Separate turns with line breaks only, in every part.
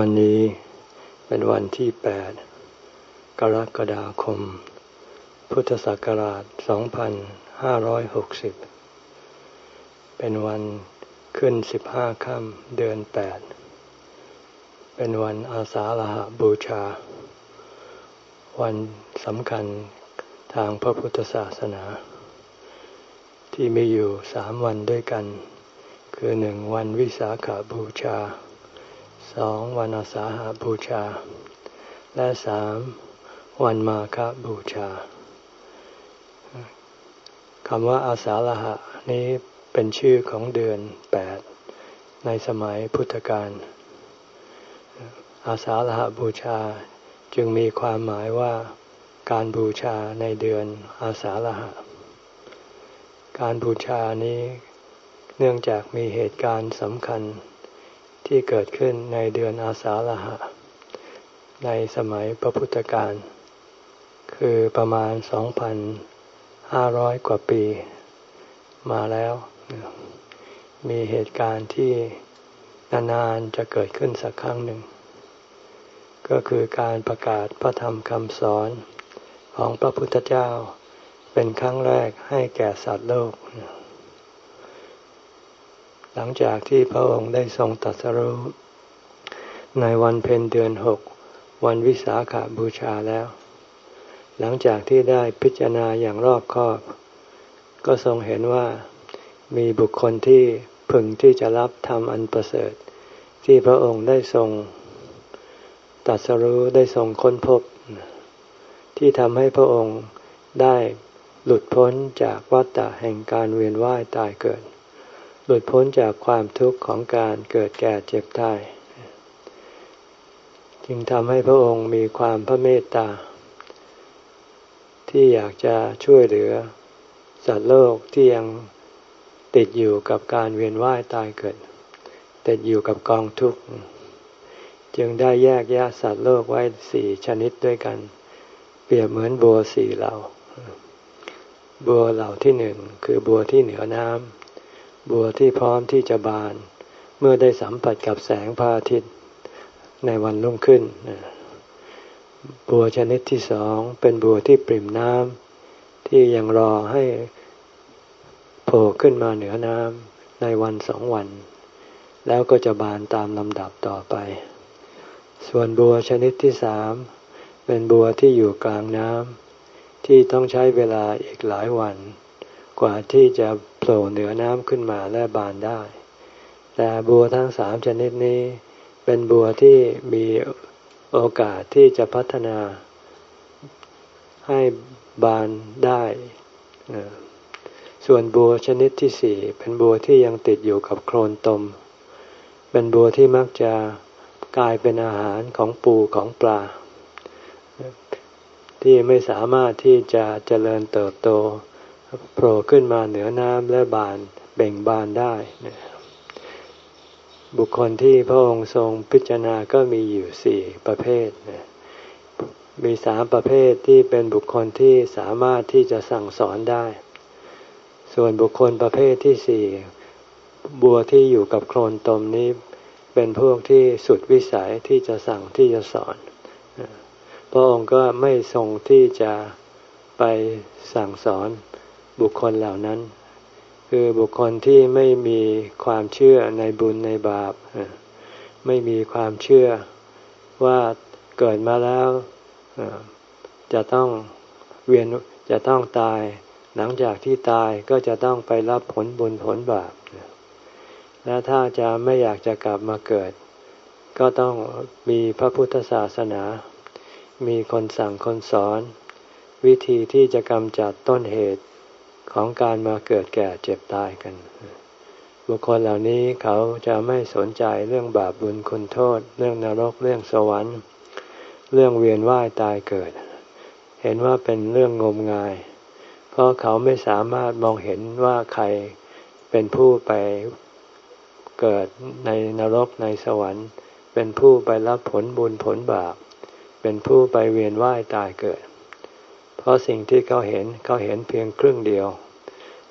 วันนี้เป็นวันที่แปดกรกฎาคม พุทธศักราช 2560 เป็นวันขึ้น 15 ค่ำเดือน 8 เป็นวันอาสาฬหบูชา วันสำคัญทางพระพุทธศาสนา ที่มีอยู่สามวันด้วยกัน คือหนึ่งวันวิสาขาบูชา สองวันอาสาหาบูชา และสามวันมาคบูชาคำว่าอาสาฬหะนี้เป็นชื่อของเดือนแปดในสมัยพุทธกาลอาสาฬหะบูชาจึงมีความหมายว่าการบูชาในเดือนอาสาฬหะ การบูชานี้เนื่องจากมีเหตุการณ์สำคัญ ที่เกิดขึ้นในเดือนอาสาฬหะ ในสมัยพระพุทธกาลคือประมาณ 2,500 กว่าปี มาแล้ว มีเหตุการณ์ที่นานๆจะเกิดขึ้นสักครั้งหนึ่ง ก็คือการประกาศพระธรรมคำสอนของพระพุทธเจ้าเป็นครั้งแรกให้แก่สัตว์โลก หลังจากที่พระองค์ได้ทรงตัดสรู้ในวันเพ็ญเดือนหกวันวิสาขาบูชาแล้ว หลังจากที่ได้พิจารณาอย่างรอบคอบ ก็ทรงเห็นว่ามีบุคคลที่พึงที่จะรับธรรมอันประเสริฐ ที่พระองค์ได้ทรงตัดสรู้ได้ทรงค้นพบ ที่ทำให้พระองค์ได้หลุดพ้นจากวัฏฏะแห่งการเวียนว่ายตายเกิด หลุดพ้นจากความทุกข์ของการเกิดแก่เจ็บตาย จึงทำให้พระองค์มีความพระเมตตา ที่อยากจะช่วยเหลือ สัตว์โลกที่ยังติดอยู่กับการเวียนว่ายตายเกิด ติดอยู่กับกองทุกข์ จึงได้แยกแยะสัตว์โลกไว้สี่ชนิดด้วยกัน เปรียบเหมือนบัวสี่เหล่า บัวเหล่าที่หนึ่งคือบัวที่เหนือน้ำ บัวที่พร้อมที่จะบาน เมื่อได้สัมผัสกับแสงพระอาทิตย์ในวันรุ่งขึ้น บัวชนิดที่สองเป็นบัวที่ปริ่มน้ำที่ยังรอให้โผล่ขึ้นมาเหนือน้ำในวันสองวัน แล้วก็จะบานตามลำดับต่อไป ส่วนบัวชนิดที่สามเป็นบัวที่อยู่กลางน้ำที่ต้องใช้เวลาอีกหลายวัน กว่าที่จะโผล่เหนือน้ำขึ้นมาและบานได้ แต่บัวทั้งสามชนิดนี้ เป็นบัวที่มีโอกาสที่จะพัฒนาให้บานได้ ส่วนบัวชนิดที่สี่เป็นบัวที่ยังติดอยู่กับโคลนตม เป็นบัวที่มักจะกลายเป็นอาหารของปูของปลา ที่ไม่สามารถที่จะเจริญเติบโต โผล่ขึ้นมาเหนือน้ำและบานเบ่งบานได้ บุคคลที่พระองค์ทรงพิจารณาก็มีอยู่สี่ประเภท มีสามประเภทที่เป็นบุคคลที่สามารถที่จะสั่งสอนได้ ส่วนบุคคลประเภทที่สี่บัวที่อยู่กับโคลนตมนี้เป็นพวกที่สุดวิสัยที่จะสั่งที่จะสอน พระองค์ก็ไม่ทรงที่จะไปสั่งสอน บุคคลเหล่านั้น คือบุคคลที่ไม่มีความเชื่อในบุญในบาป ไม่มีความเชื่อว่าเกิดมาแล้วจะต้องเวียนจะต้องตาย หลังจากที่ตายก็จะต้องไปรับผลบุญผลบาปและถ้าจะไม่อยากจะกลับมาเกิด ก็ต้องมีพระพุทธศาสนา มีคนสั่งคนสอน วิธีที่จะกำจัดต้นเหตุ ของการมาเกิดแก่เจ็บตายกัน บุคคลเหล่านี้เขาจะไม่สนใจเรื่องบาปบุญคุณโทษ เรื่องนรกเรื่องสวรรค์ เรื่องเวียนว่ายตายเกิด เห็นว่าเป็นเรื่องงมงาย เพราะเขาไม่สามารถมองเห็นว่าใครเป็นผู้ไปเกิดในนรกในสวรรค์ เป็นผู้ไปรับผลบุญผลบาป เป็นผู้ไปเวียนว่ายตายเกิด เพราะสิ่งที่เขาเห็นเขาเห็นเพียงครึ่งเดียว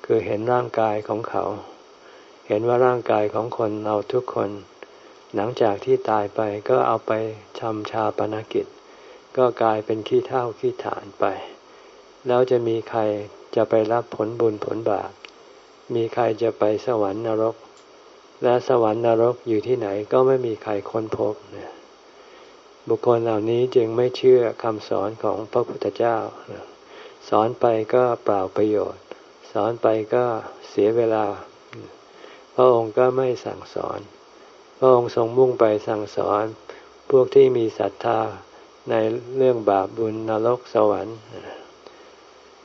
คือเห็นร่างกายของเขา เห็นว่าร่างกายของคนเราทุกคน หลังจากที่ตายไปก็เอาไปชำชาปนกิจ ก็กลายเป็นขี้เท่าขี้ฐานไป แล้วจะมีใครจะไปรับผลบุญผลบาปมีใครจะไปสวรรค์นรก และสวรรค์นรกอยู่ที่ไหนก็ไม่มีใครค้นพบเนี่ย บุคคลเหล่านี้จึงไม่เชื่อคำสอนของพระพุทธเจ้า สอนไปก็เปล่าประโยชน์ สอนไปก็เสียเวลา พระองค์ก็ไม่สั่งสอน พระองค์ทรงมุ่งไปสั่งสอน พวกที่มีศรัทธาในเรื่องบาปบุญนรกสวรรค์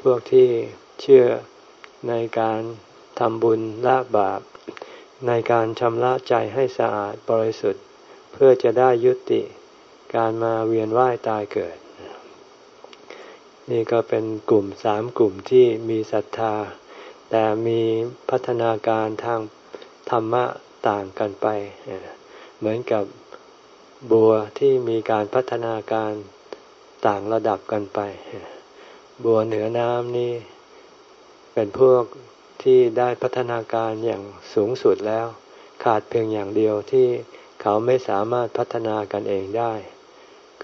พวกที่เชื่อในการทำบุญละบาป ในการชำระใจให้สะอาดบริสุทธิ์ เพื่อจะได้ยุติ การมาเวียนว่ายตายเกิด นี่ก็เป็นกลุ่มสามกลุ่มที่มีศรัทธา แต่มีพัฒนาการทางธรรมะต่างกันไป เหมือนกับบัวที่มีการพัฒนาการต่างระดับกันไป บัวเหนือน้ำนี่เป็นพวกที่ได้พัฒนาการอย่างสูงสุดแล้ว ขาดเพียงอย่างเดียวที่เขาไม่สามารถพัฒนากันเองได้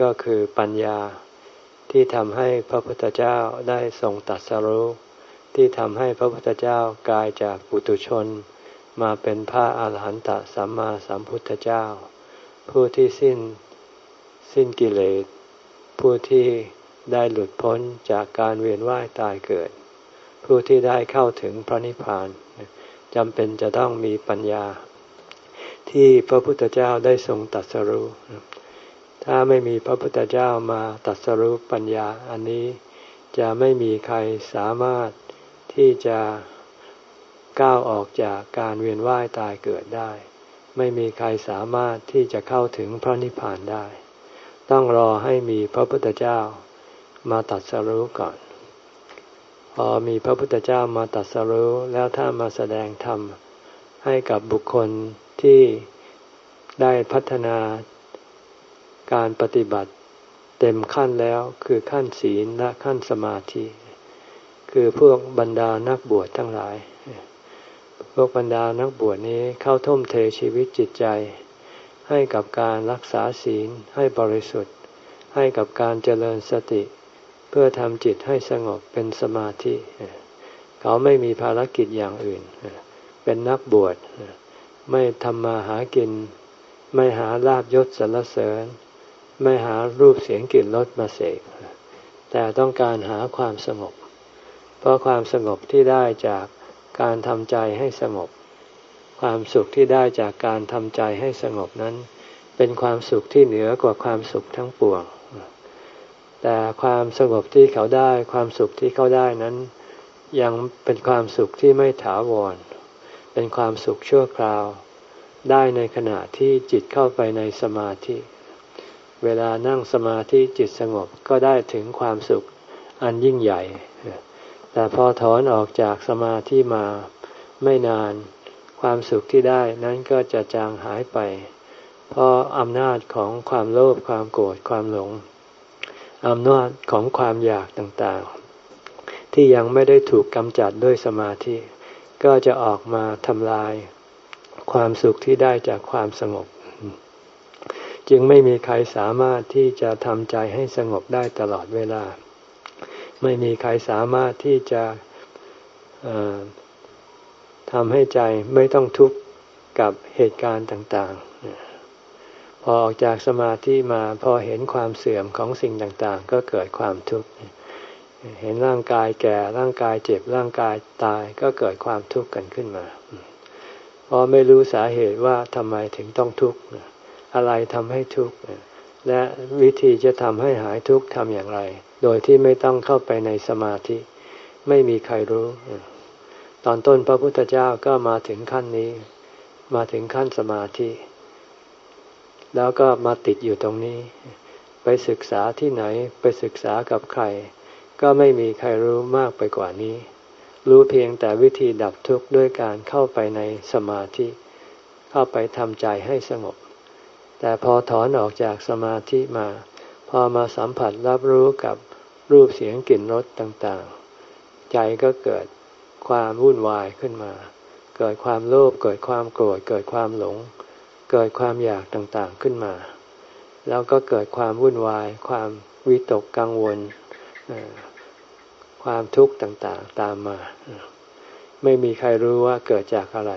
ก็คือปัญญาที่ทำให้พระพุทธเจ้าได้ทรงตัดสรู้ที่ทำให้พระพุทธเจ้ากลายจากปุตุชน มาเป็นพระอาหารหันตสัมมาสัมพุทธเจ้า ผู้ที่สิ้นสิ้นกิเลส ผู้ที่ได้หลุดพ้นจากการเวียนว่ายตายเกิด ผู้ที่ได้เข้าถึงพระนิพพานจำเป็นจะต้องมีปัญญา ที่พระพุทธเจ้าได้ทรงตัดสรู้ ถ้าไม่มีพระพุทธเจ้ามาตัดสรุปปัญญาอันนี้จะไม่มีใครสามารถที่จะก้าวออกจากการเวียนว่ายตายเกิดได้ ไม่มีใครสามารถที่จะเข้าถึงพระนิพพานได้ ต้องรอให้มีพระพุทธเจ้ามาตัดสรุปก่อน พอมีพระพุทธเจ้ามาตัดสรุปแล้วถ้ามาแสดงธรรมให้กับบุคคลที่ได้พัฒนา การปฏิบัติเต็มขั้นแล้วคือขั้นศีลและขั้นสมาธิ คือพวกบรรดานักบวชทั้งหลาย พวกบรรดานักบวชนี้เข้าท่มเทชีวิตจิตใจ ให้กับการรักษาศีลให้บริสุทธิ์ ให้กับการเจริญสติ เพื่อทำจิตให้สงบเป็นสมาธิ เขาไม่มีภารกิจอย่างอื่น เป็นนักบวชไม่ทำมาหากิน ไม่หาลาบยศสรรเสริญ ไม่หารูปเสียงกลิ่นรสมาเสกแต่ต้องการหาความสงบ เพราะความสงบที่ได้จากการทำใจให้สงบ ความสุขที่ได้จากการทำใจให้สงบนั้น เป็นความสุขที่เหนือกว่าความสุขทั้งปวง แต่ความสงบที่เขาได้ ความสุขที่เขาได้นั้น ยังเป็นความสุขที่ไม่ถาวร เป็นความสุขชั่วคราว ได้ในขณะที่จิตเข้าไปในสมาธิ เวลานั่งสมาธิจิตสงบก็ได้ถึงความสุขอันยิ่งใหญ่ แต่พอถอนออกจากสมาธิมาไม่นานความสุขที่ได้นั้นก็จะจางหายไป เพราะอำนาจของความโลภความโกรธความหลงอำนาจของความอยากต่างๆ ที่ยังไม่ได้ถูกกำจัดด้วยสมาธิ ก็จะออกมาทำลาย ความสุขที่ได้จากความสงบ จึงไม่มีใครสามารถที่จะทำใจให้สงบได้ตลอดเวลา ไม่มีใครสามารถที่จะทำให้ใจไม่ต้องทุกข์กับเหตุการณ์ต่างๆ พอออกจากสมาธิมาพอเห็นความเสื่อมของสิ่งต่างๆ ก็เกิดความทุกข์ เห็นร่างกายแก่ร่างกายเจ็บร่างกายตายก็เกิดความทุกข์กันขึ้นมา เพราะไม่รู้สาเหตุว่าทำไมถึงต้องทุกข์ อะไรทำให้ทุกข์และวิธีจะทำให้หายทุกข์ทำอย่างไร โดยที่ไม่ต้องเข้าไปในสมาธิ ไม่มีใครรู้ ตอนต้นพระพุทธเจ้าก็มาถึงขั้นนี้ มาถึงขั้นสมาธิ แล้วก็มาติดอยู่ตรงนี้ ไปศึกษาที่ไหนไปศึกษากับใคร ก็ไม่มีใครรู้มากไปกว่านี้ รู้เพียงแต่วิธีดับทุกข์ด้วยการเข้าไปในสมาธิ เข้าไปทำใจให้สงบ แต่พอถอนออกจากสมาธิมา พอมาสัมผัสรับรู้กับรูปเสียงกลิ่นรสต่างๆ ใจก็เกิดความวุ่นวายขึ้นมา เกิดความโลภเกิดความโกรธเกิดความหลง เกิดความอยากต่างๆขึ้นมา แล้วก็เกิดความวุ่นวาย ความวิตกกังวล ความทุกข์ต่างๆตามมา ไม่มีใครรู้ว่าเกิดจากอะไร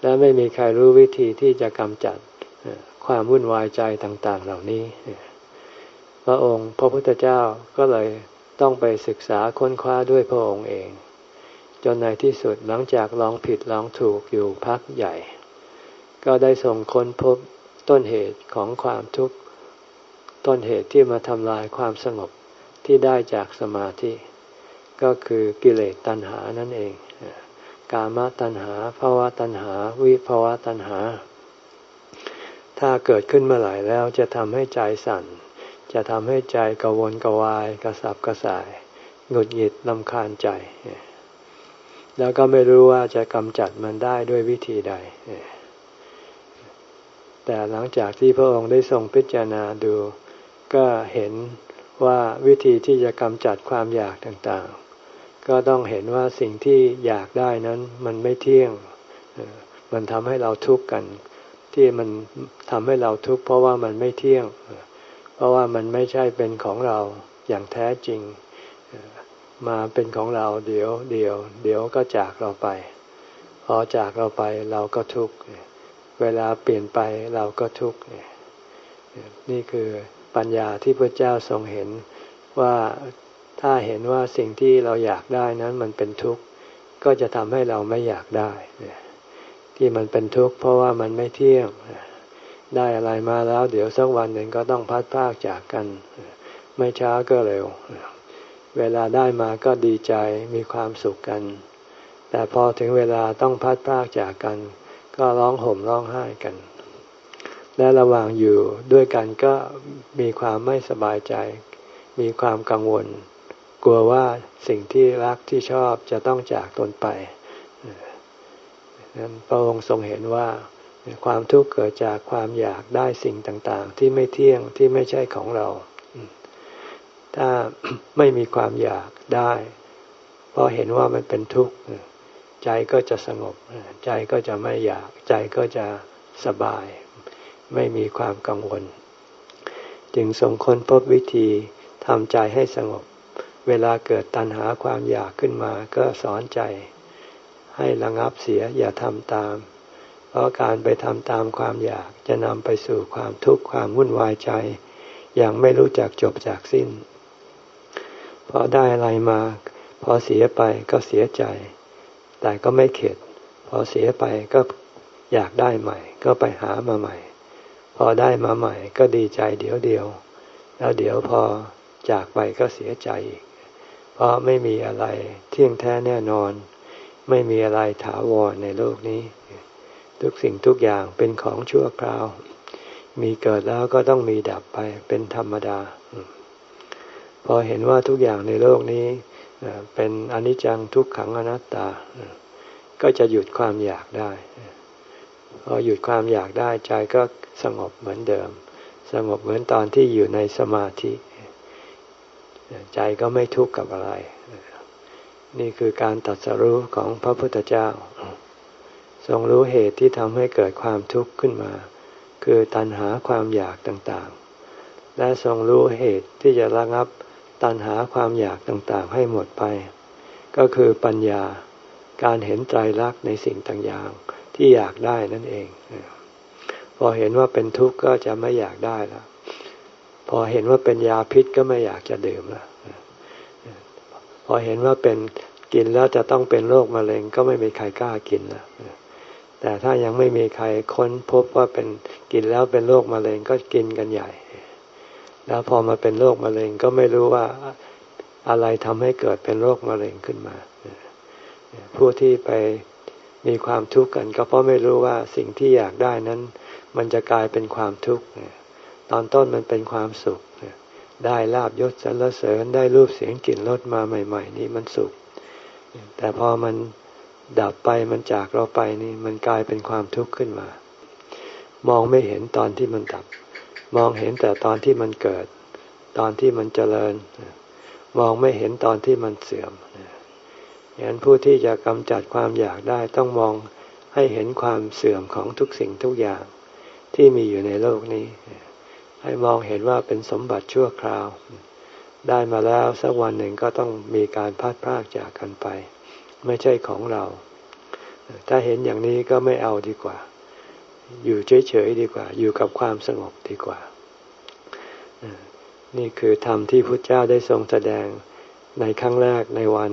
และไม่มีใครรู้วิธีที่จะกำจัด ความวุ่นวายใจต่างๆ เหล่านี้ พระองค์พระพุทธเจ้าก็เลยต้องไปศึกษาค้นคว้าด้วยพระองค์เอง จนในที่สุดหลังจากลองผิดลองถูกอยู่พักใหญ่ ก็ได้ส่งค้นพบต้นเหตุของความทุกข์ต้นเหตุที่มาทำลายความสงบที่ได้จากสมาธิ ก็คือกิเลสตัณหานั่นเอง กามตัณหาภาวะตัณหา วิภาวะตัณหา ถ้าเกิดขึ้นเมื่อไหร่แล้วจะทำให้ใจสั่น จะทำให้ใจกวนกวายกระสับกระส่าย หงุดหงิดลำคาญใจ แล้วก็ไม่รู้ว่าจะกำจัดมันได้ด้วยวิธีใด แต่หลังจากที่พระองค์ได้ทรงพิจารณาดู ก็เห็นว่าวิธีที่จะกำจัดความอยากต่างๆ ก็ต้องเห็นว่าสิ่งที่อยากได้นั้นมันไม่เที่ยง มันทำให้เราทุกข์กัน ที่มันทำให้เราทุกข์เพราะว่ามันไม่เที่ยง เพราะว่ามันไม่ใช่เป็นของเราอย่างแท้จริง มาเป็นของเราเดี๋ยวเดี๋ยว เดี๋ยวก็จากเราไป พอจากเราไปเราก็ทุกข์ เวลาเปลี่ยนไปเราก็ทุกข์ นี่คือปัญญาที่พระเจ้าทรงเห็นว่าถ้าเห็นว่าสิ่งที่เราอยากได้นั้นมันเป็นทุกข์ ก็จะทำให้เราไม่อยากได้ ที่มันเป็นทุกข์เพราะว่ามันไม่เที่ยงได้อะไรมาแล้ว เดี๋ยวสักวันหนึ่งก็ต้องพัดพากจากกัน ไม่ช้าก็เร็ว เวลาได้มาก็ดีใจมีความสุขกัน แต่พอถึงเวลาต้องพัดพากจากกัน ก็ร้องห่มร้องไห้กัน และระหว่างอยู่ด้วยกันก็มีความไม่สบายใจ มีความกังวล กลัวว่าสิ่งที่รักที่ชอบจะต้องจากตนไป พระองค์ทรงเห็นว่าความทุกข์เกิดจากความอยากได้สิ่งต่างๆ ที่ไม่เที่ยงที่ไม่ใช่ของเรา ถ้าไม่มีความอยากได้ เพราะเห็นว่ามันเป็นทุกข์ใจก็จะสงบ ใจก็จะไม่อยาก ใจก็จะสบาย ไม่มีความกังวล จึงสงค้นพบวิธีทำใจให้สงบ เวลาเกิดตัณหาความอยากขึ้นมา ก็สอนใจ ให้ระงับเสียอย่าทำตาม เพราะการไปทำตามความอยากจะนำไปสู่ความทุกข์ความวุ่นวายใจ อย่างไม่รู้จักจบจากสิ้นพอได้อะไรมา พอเสียไปก็เสียใจ แต่ก็ไม่เข็ด พอเสียไปก็อยากได้ใหม่ ก็ไปหามาใหม่ พอได้มาใหม่ก็ดีใจเดี๋ยวเดียว แล้วเดี๋ยวพอจากไปก็เสียใจอีกเพราะไม่มีอะไรเที่ยงแท้แน่นอน ไม่มีอะไรถาวรในโลกนี้ ทุกสิ่งทุกอย่างเป็นของชั่วคราว มีเกิดแล้วก็ต้องมีดับไปเป็นธรรมดา พอเห็นว่าทุกอย่างในโลกนี้เป็นอนิจจังทุกขังอนัตตา ก็จะหยุดความอยากได้ พอหยุดความอยากได้ใจก็สงบเหมือนเดิม สงบเหมือนตอนที่อยู่ในสมาธิ ใจก็ไม่ทุกข์กับอะไร นี่คือการตัดสรู้ของพระพุทธเจ้า ทรงรู้เหตุที่ทำให้เกิดความทุกข์ขึ้นมา คือตัณหาความอยากต่างๆ และทรงรู้เหตุที่จะระงับตัณหาความอยากต่างๆ ให้หมดไป ก็คือปัญญาการเห็นใจรักในสิ่งต่างๆที่อยากได้นั่นเอง พอเห็นว่าเป็นทุกข์ก็จะไม่อยากได้แล้วพอเห็นว่าเป็นยาพิษก็ไม่อยากจะดื่มแล้ว พอเห็นว่าเป็นกินแล้วจะต้องเป็นโรคมะเร็งก็ไม่มีใครกล้ากินแล้วแต่ถ้ายังไม่มีใครค้นพบว่าเป็นกินแล้วเป็นโรคมะเร็งก็กินกันใหญ่ แล้วพอมาเป็นโรคมะเร็งก็ไม่รู้ว่าอะไรทำให้เกิดเป็นโรคมะเร็งขึ้นมา ผู้ที่ไปมีความทุกข์กันก็เพราะไม่รู้ว่าสิ่งที่อยากได้นั้น มันจะกลายเป็นความทุกข์ตอนต้นมันเป็นความสุข ได้ลาบยศสรรเสริญได้รูปเสียงกลิ่นรสมาใหม่ ๆ นี่มันสุข แต่พอมันดับไปมันจากเราไปนี่มันกลายเป็นความทุกข์ขึ้นมา มองไม่เห็นตอนที่มันดับ มองเห็นแต่ตอนที่มันเกิด ตอนที่มันเจริญ มองไม่เห็นตอนที่มันเสื่อมอย่างนั้นผู้ที่จะกำจัดความอยากได้ต้องมองให้เห็นความเสื่อมของทุกสิ่งทุกอย่างที่มีอยู่ในโลกนี้ ให้มองเห็นว่าเป็นสมบัติชั่วคราว ได้มาแล้วสักวันหนึ่งก็ต้องมีการพัดพรากจากกันไป ไม่ใช่ของเรา ถ้าเห็นอย่างนี้ก็ไม่เอาดีกว่า อยู่เฉยๆดีกว่า อยู่กับความสงบดีกว่า นี่คือธรรมที่พระเจ้าได้ทรงแสดงในครั้งแรกในวัน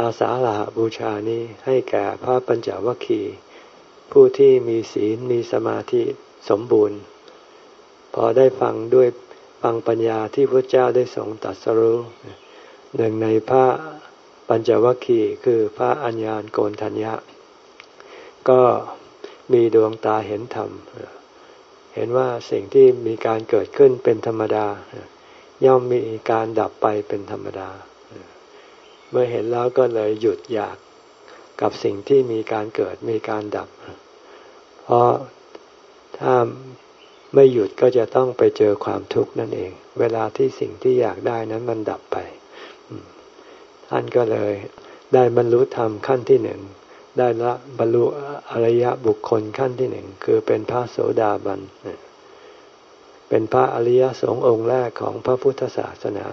อาสาฬหบูชานี้ให้แก่พระปัญจวัคคีย์ผู้ที่มีศีลมีสมาธิ สมบูรณ์ พอได้ฟังด้วยฟังปัญญาที่พระเจ้าได้ทรงตรัสรู้หนึ่งในพระปัญจวัคคีย์คือพระอัญญาณโกนทัญญะ ก็มีดวงตาเห็นธรรม เห็นว่าสิ่งที่มีการเกิดขึ้นเป็นธรรมดา ย่อมมีการดับไปเป็นธรรมดา เมื่อเห็นแล้วก็เลยหยุดอยากกับสิ่งที่มีการเกิดมีการดับ เพราะ ถ้าไม่หยุดก็จะต้องไปเจอความทุกข์นั่นเอง เวลาที่สิ่งที่อยากได้นั้นมันดับไปท่านก็เลยได้บรรลุธรรมขั้นที่หนึ่งได้ละบรรลุอริยบุคคลขั้นที่หนึ่งคือเป็นพระโสดาบันเป็นพระอริยสงฆ์องค์แรกของพระพุทธศาสนา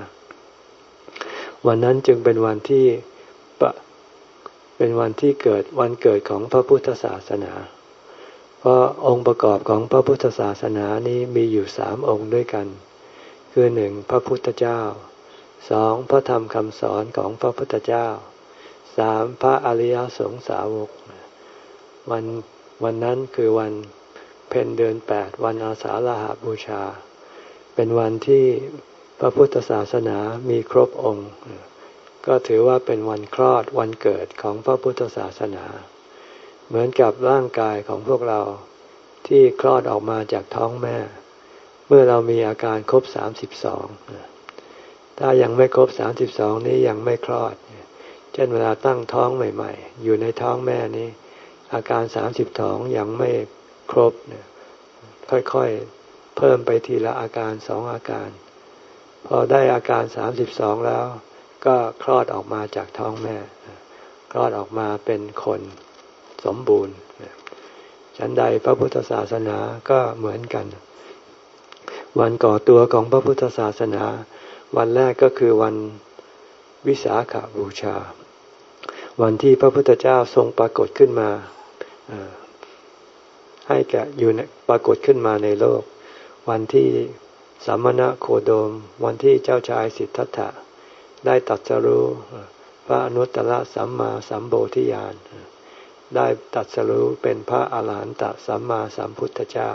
วันนั้นจึงเป็นวันที่เป็นวันที่เกิดวันเกิดของพระพุทธศาสนา เพราะองค์ประกอบของพระพุทธศาสนานี้มีอยู่สามองค์ด้วยกัน คือหนึ่งพระพุทธเจ้าสองพระธรรมคำสอนของพระพุทธเจ้าสามพระอริยสงสาวก วันวันนั้นคือวันเพ็ญเดือนแปดวันอาสาฬหาบูชา เป็นวันที่พระพุทธศาสนามีครบองค์ ก็ถือว่าเป็นวันคลอดวันเกิดของพระพุทธศาสนา เหมือนกับร่างกายของพวกเราที่คลอดออกมาจากท้องแม่ เมื่อเรามีอาการครบสามสิบสองถ้ายังไม่ครบสามสิบสองนี้ยังไม่คลอด เช่นเวลาตั้งท้องใหม่ ๆ อยู่ในท้องแม่นี้ อาการสามสิบสองยังไม่ครบเนี่ยค่อยๆเพิ่มไปทีละอาการสองอาการ พอได้อาการสามสิบสองแล้ว ก็คลอดออกมาจากท้องแม่ คลอดออกมาเป็นคน สมบูรณ์ฉันใดพระพุทธศาสนาก็เหมือนกัน วันก่อตัวของพระพุทธศาสนา วันแรกก็คือวันวิสาขาบูชา วันที่พระพุทธเจ้าทรงปรากฏขึ้นมาให้แก่อยู่ปรากฏขึ้นมาในโลก วันที่สัมมณะโคโดม วันที่เจ้าชายสิทธัตถะได้ตัดสรู้พระอนุตตรสัมมาสัมโพธิญาณ ได้ตัดสรู้เป็นพระอาหารหันตสัมมาสัมพุทธเจ้า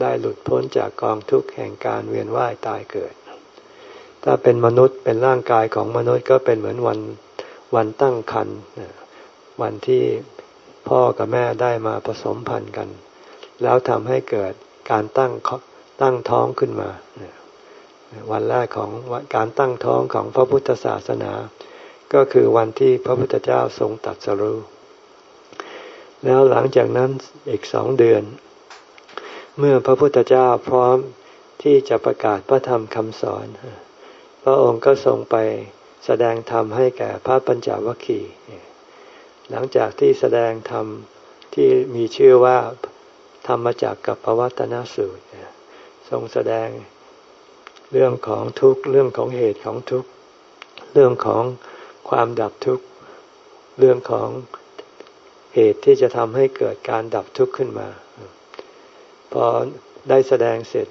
ได้หลุดพ้นจากกองทุกข์แห่งการเวียนว่ายตายเกิด ถ้าเป็นมนุษย์เป็นร่างกายของมนุษย์ก็เป็นเหมือนวันวันตั้งครรภ์วันที่พ่อกับแม่ได้มาผสมพันธุ์กัน แล้วทำให้เกิดการตั้งตั้งท้องขึ้นมา วันแรกของการตั้งท้องของพระพุทธศาสนา ก็คือวันที่พระพุทธเจ้าทรงตัดสรู้ แล้วหลังจากนั้นอีกสองเดือน เมื่อพระพุทธเจ้าพร้อมที่จะประกาศพระธรรมคำสอน พระองค์ก็ทรงไปแสดงธรรมให้แก่พระปัญจวัคคีย์หลังจากที่แสดงธรรมที่มีชื่อว่าธรรมจักกับปวัตนสูตรทรงแสดงเรื่องของทุกข์เรื่องของเหตุของทุกข์เรื่องของความดับทุกข์เรื่องของ เหตุที่จะทำให้เกิดการดับทุกข์ขึ้นมา พอได้แสดงเสร็จ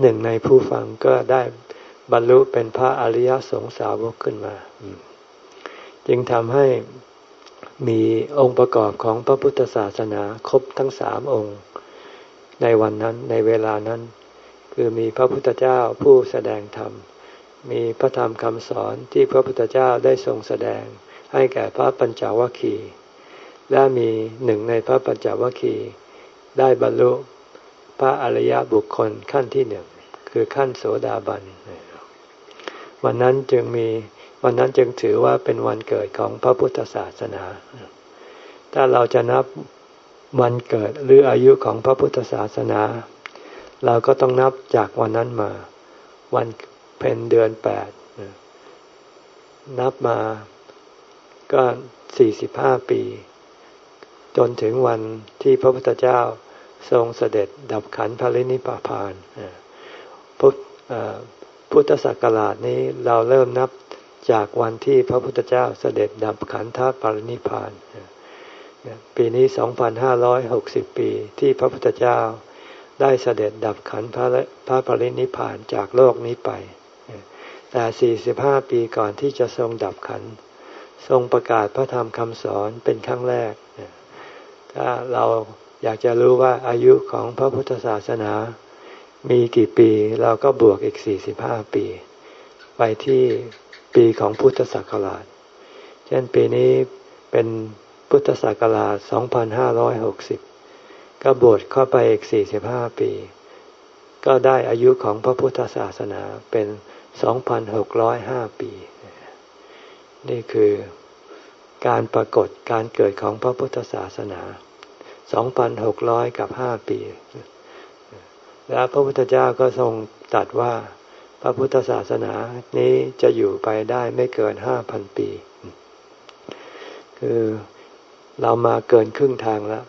หนึ่งในผู้ฟังก็ได้บรรลุเป็นพระอริยสงสาวกขึ้นมา จึงทำให้มีองค์ประกอบของพระพุทธศาสนาครบทั้งสามองค์ ในวันนั้นในเวลานั้น คือมีพระพุทธเจ้าผู้แสดงธรรม มีพระธรรมคำสอนที่พระพุทธเจ้าได้ทรงแสดงให้แก่พระปัญจวัคคีย์ และมีหนึ่งในพระปัญจวัคคีย์ได้บรรลุพระอริยบุคคลขั้นที่หนึ่งคือขั้นโสดาบันวันนั้นจึงมีวันนั้นจึงถือว่าเป็นวันเกิดของพระพุทธศาสนา ถ้าเราจะนับวันเกิดหรืออายุของพระพุทธศาสนา เราก็ต้องนับจากวันนั้นมา วันเพ็ญเดือนแปดนับมาก็สี่สิบห้าปี จนถึงวันที่พระพุทธเจ้าทรงเสด็จดับขันพรินิพพานพุทพุทธศักราชนี้เราเริ่มนับจากวันที่พระพุทธเจ้าเสด็จดับขันธปรินิพาน ปีนี้ 2,560 ปีที่พระพุทธเจ้าได้เสด็จดับขันพระพระปรินิพานจากโลกนี้ไป แต่ 45 ปีก่อนที่จะทรงดับขัน ทรงประกาศพระธรรมคำสอนเป็นครั้งแรก ถ้าเราอยากจะรู้ว่าอายุของพระพุทธศาสนา มีกี่ปีเราก็บวกอีก45ปี ไปที่ปีของพุทธศักราช เช่นปีนี้เป็นพุทธศักราช 2560 ก็บวชเข้าไปอีก 45 ปี ก็ได้อายุของพระพุทธศาสนาเป็น 2,605 ปี นี่คือ การปรากฏการเกิดของพระพุทธศาสนา 2,600 กับ 5 ปี แล้วพระพุทธเจ้าก็ทรงตรัสว่าพระพุทธศาสนานี้จะอยู่ไปได้ไม่เกิน 5,000 ปี คือเรามาเกินครึ่งทางแล้ว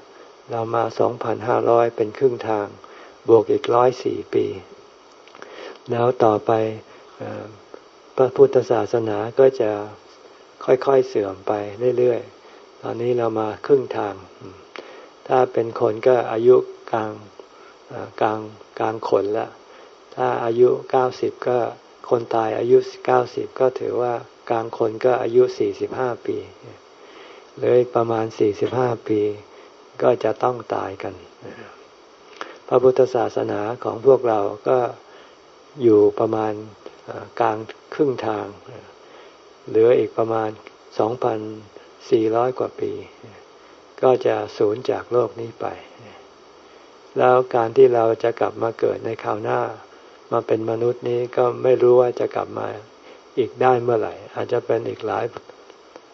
เรามาสองพันห้าร้อยเป็นครึ่งทาง บวกอีกร้อยสี่ปี แล้วต่อไปพระพุทธศาสนาก็จะ ค่อยๆเสื่อมไปเรื่อยๆ ตอนนี้เรามาครึ่งทาง ถ้าเป็นคนก็อายุกลางกลางกลางคนล้วถ้าอายุเก้าสิบก็คนตายอายุเก้าสิบก็ถือว่ากลางคนก็อายุสี่สิบห้าปีเลยประมาณสี่สิบห้าปีก็จะต้องตายกัน พระพุทธศาสนาของพวกเราก็อยู่ประมาณกลางครึ่งทาง เหลืออีกประมาณสองพันสี่ร้อยกว่าปี ก็จะสูญจากโลกนี้ไป แล้วการที่เราจะกลับมาเกิดในคราวหน้า มาเป็นมนุษย์นี้ก็ไม่รู้ว่าจะกลับมาอีกได้เมื่อไหร่ อาจจะเป็นอีกหลาย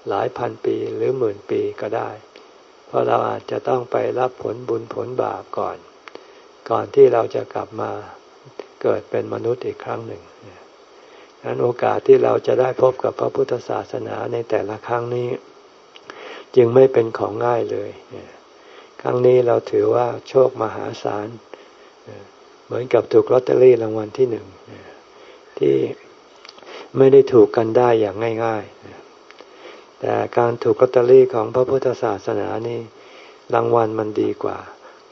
หลายพันปีหรือหมื่นปีก็ได้ เพราะเราอาจจะต้องไปรับผลบุญผลบาปก่อน ก่อนที่เราจะกลับมาเกิดเป็นมนุษย์อีกครั้งหนึ่งดัง นั้นโอกาสที่เราจะได้พบกับพระพุทธศาสนาในแต่ละครั้งนี้ จึงไม่เป็นของง่ายเลย ครั้งนี้เราถือว่าโชคมหาศาล เหมือนกับถูกลอตเตอรี่รางวัลที่หนึ่งที่ไม่ได้ถูกกันได้อย่างง่ายๆ แต่การถูกลอตเตอรี่ของพระพุทธศาสนานี่รางวัลมันดีกว่า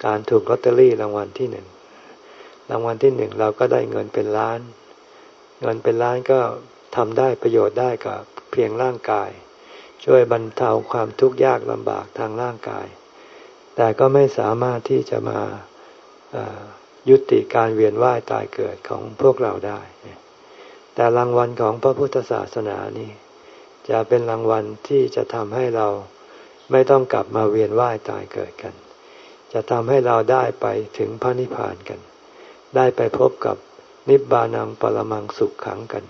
การถูกลอตเตอรี่รางวัลที่หนึ่งรางวัลที่หนึ่งเราก็ได้เงินเป็นล้าน เงินเป็นล้านก็ทำได้ประโยชน์ได้กับเพียงร่างกาย ช่วยบรรเทาความทุกข์ยากลำบากทางร่างกาย แต่ก็ไม่สามารถที่จะมายุติการเวียนว่ายตายเกิดของพวกเราได้ แต่รางวัลของพระพุทธศาสนานี่จะเป็นรางวัลที่จะทำให้เราไม่ต้องกลับมาเวียนว่ายตายเกิดกัน จะทำให้เราได้ไปถึงพระนิพพานกัน ได้ไปพบกับ นิบานังปรมังสุขขังกัน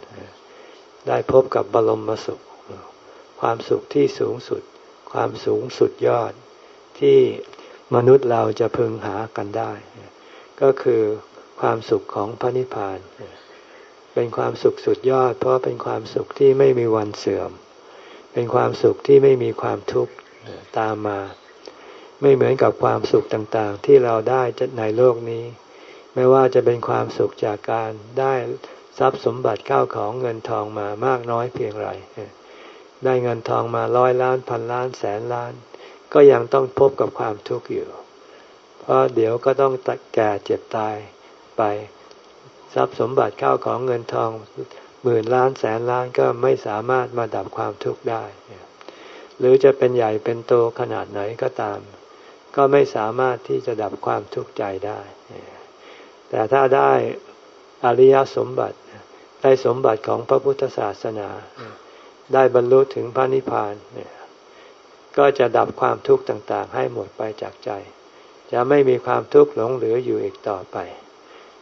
ได้พบกับบรมสุข ความสุขที่สูงสุด ความสูงสุดยอดที่มนุษย์เราจะพึงหากันได้ ก็คือความสุขของพระนิพพาน เป็นความสุขสุดยอด เพราะเป็นความสุขที่ไม่มีวันเสื่อม เป็นความสุขที่ไม่มีความทุกข์ตามมา ไม่เหมือนกับความสุขต่างๆ ที่เราได้ในโลกนี้ ไม่ว่าจะเป็นความสุขจากการได้ทรัพย์สมบัติเข้าของเงินทองมามากน้อยเพียงไร ได้เงินทองมาร้อยล้านพันล้านแสนล้าน ก็ยังต้องพบกับความทุกข์อยู่ เพราะเดี๋ยวก็ต้องแก่เจ็บตายไป ทรัพย์สมบัติเข้าของเงินทองหมื่นล้านแสนล้านก็ไม่สามารถมาดับความทุกข์ได้ หรือจะเป็นใหญ่เป็นโตขนาดไหนก็ตาม ก็ไม่สามารถที่จะดับความทุกข์ใจได้ แต่ถ้าได้อริยสมบัติ ได้สมบัติของพระพุทธศาสนา ได้บรรลุถึงพระนิพพานก็จะดับความทุกข์ต่างๆ ให้หมดไปจากใจ จะไม่มีความทุกข์หลงเหลืออยู่อีกต่อไป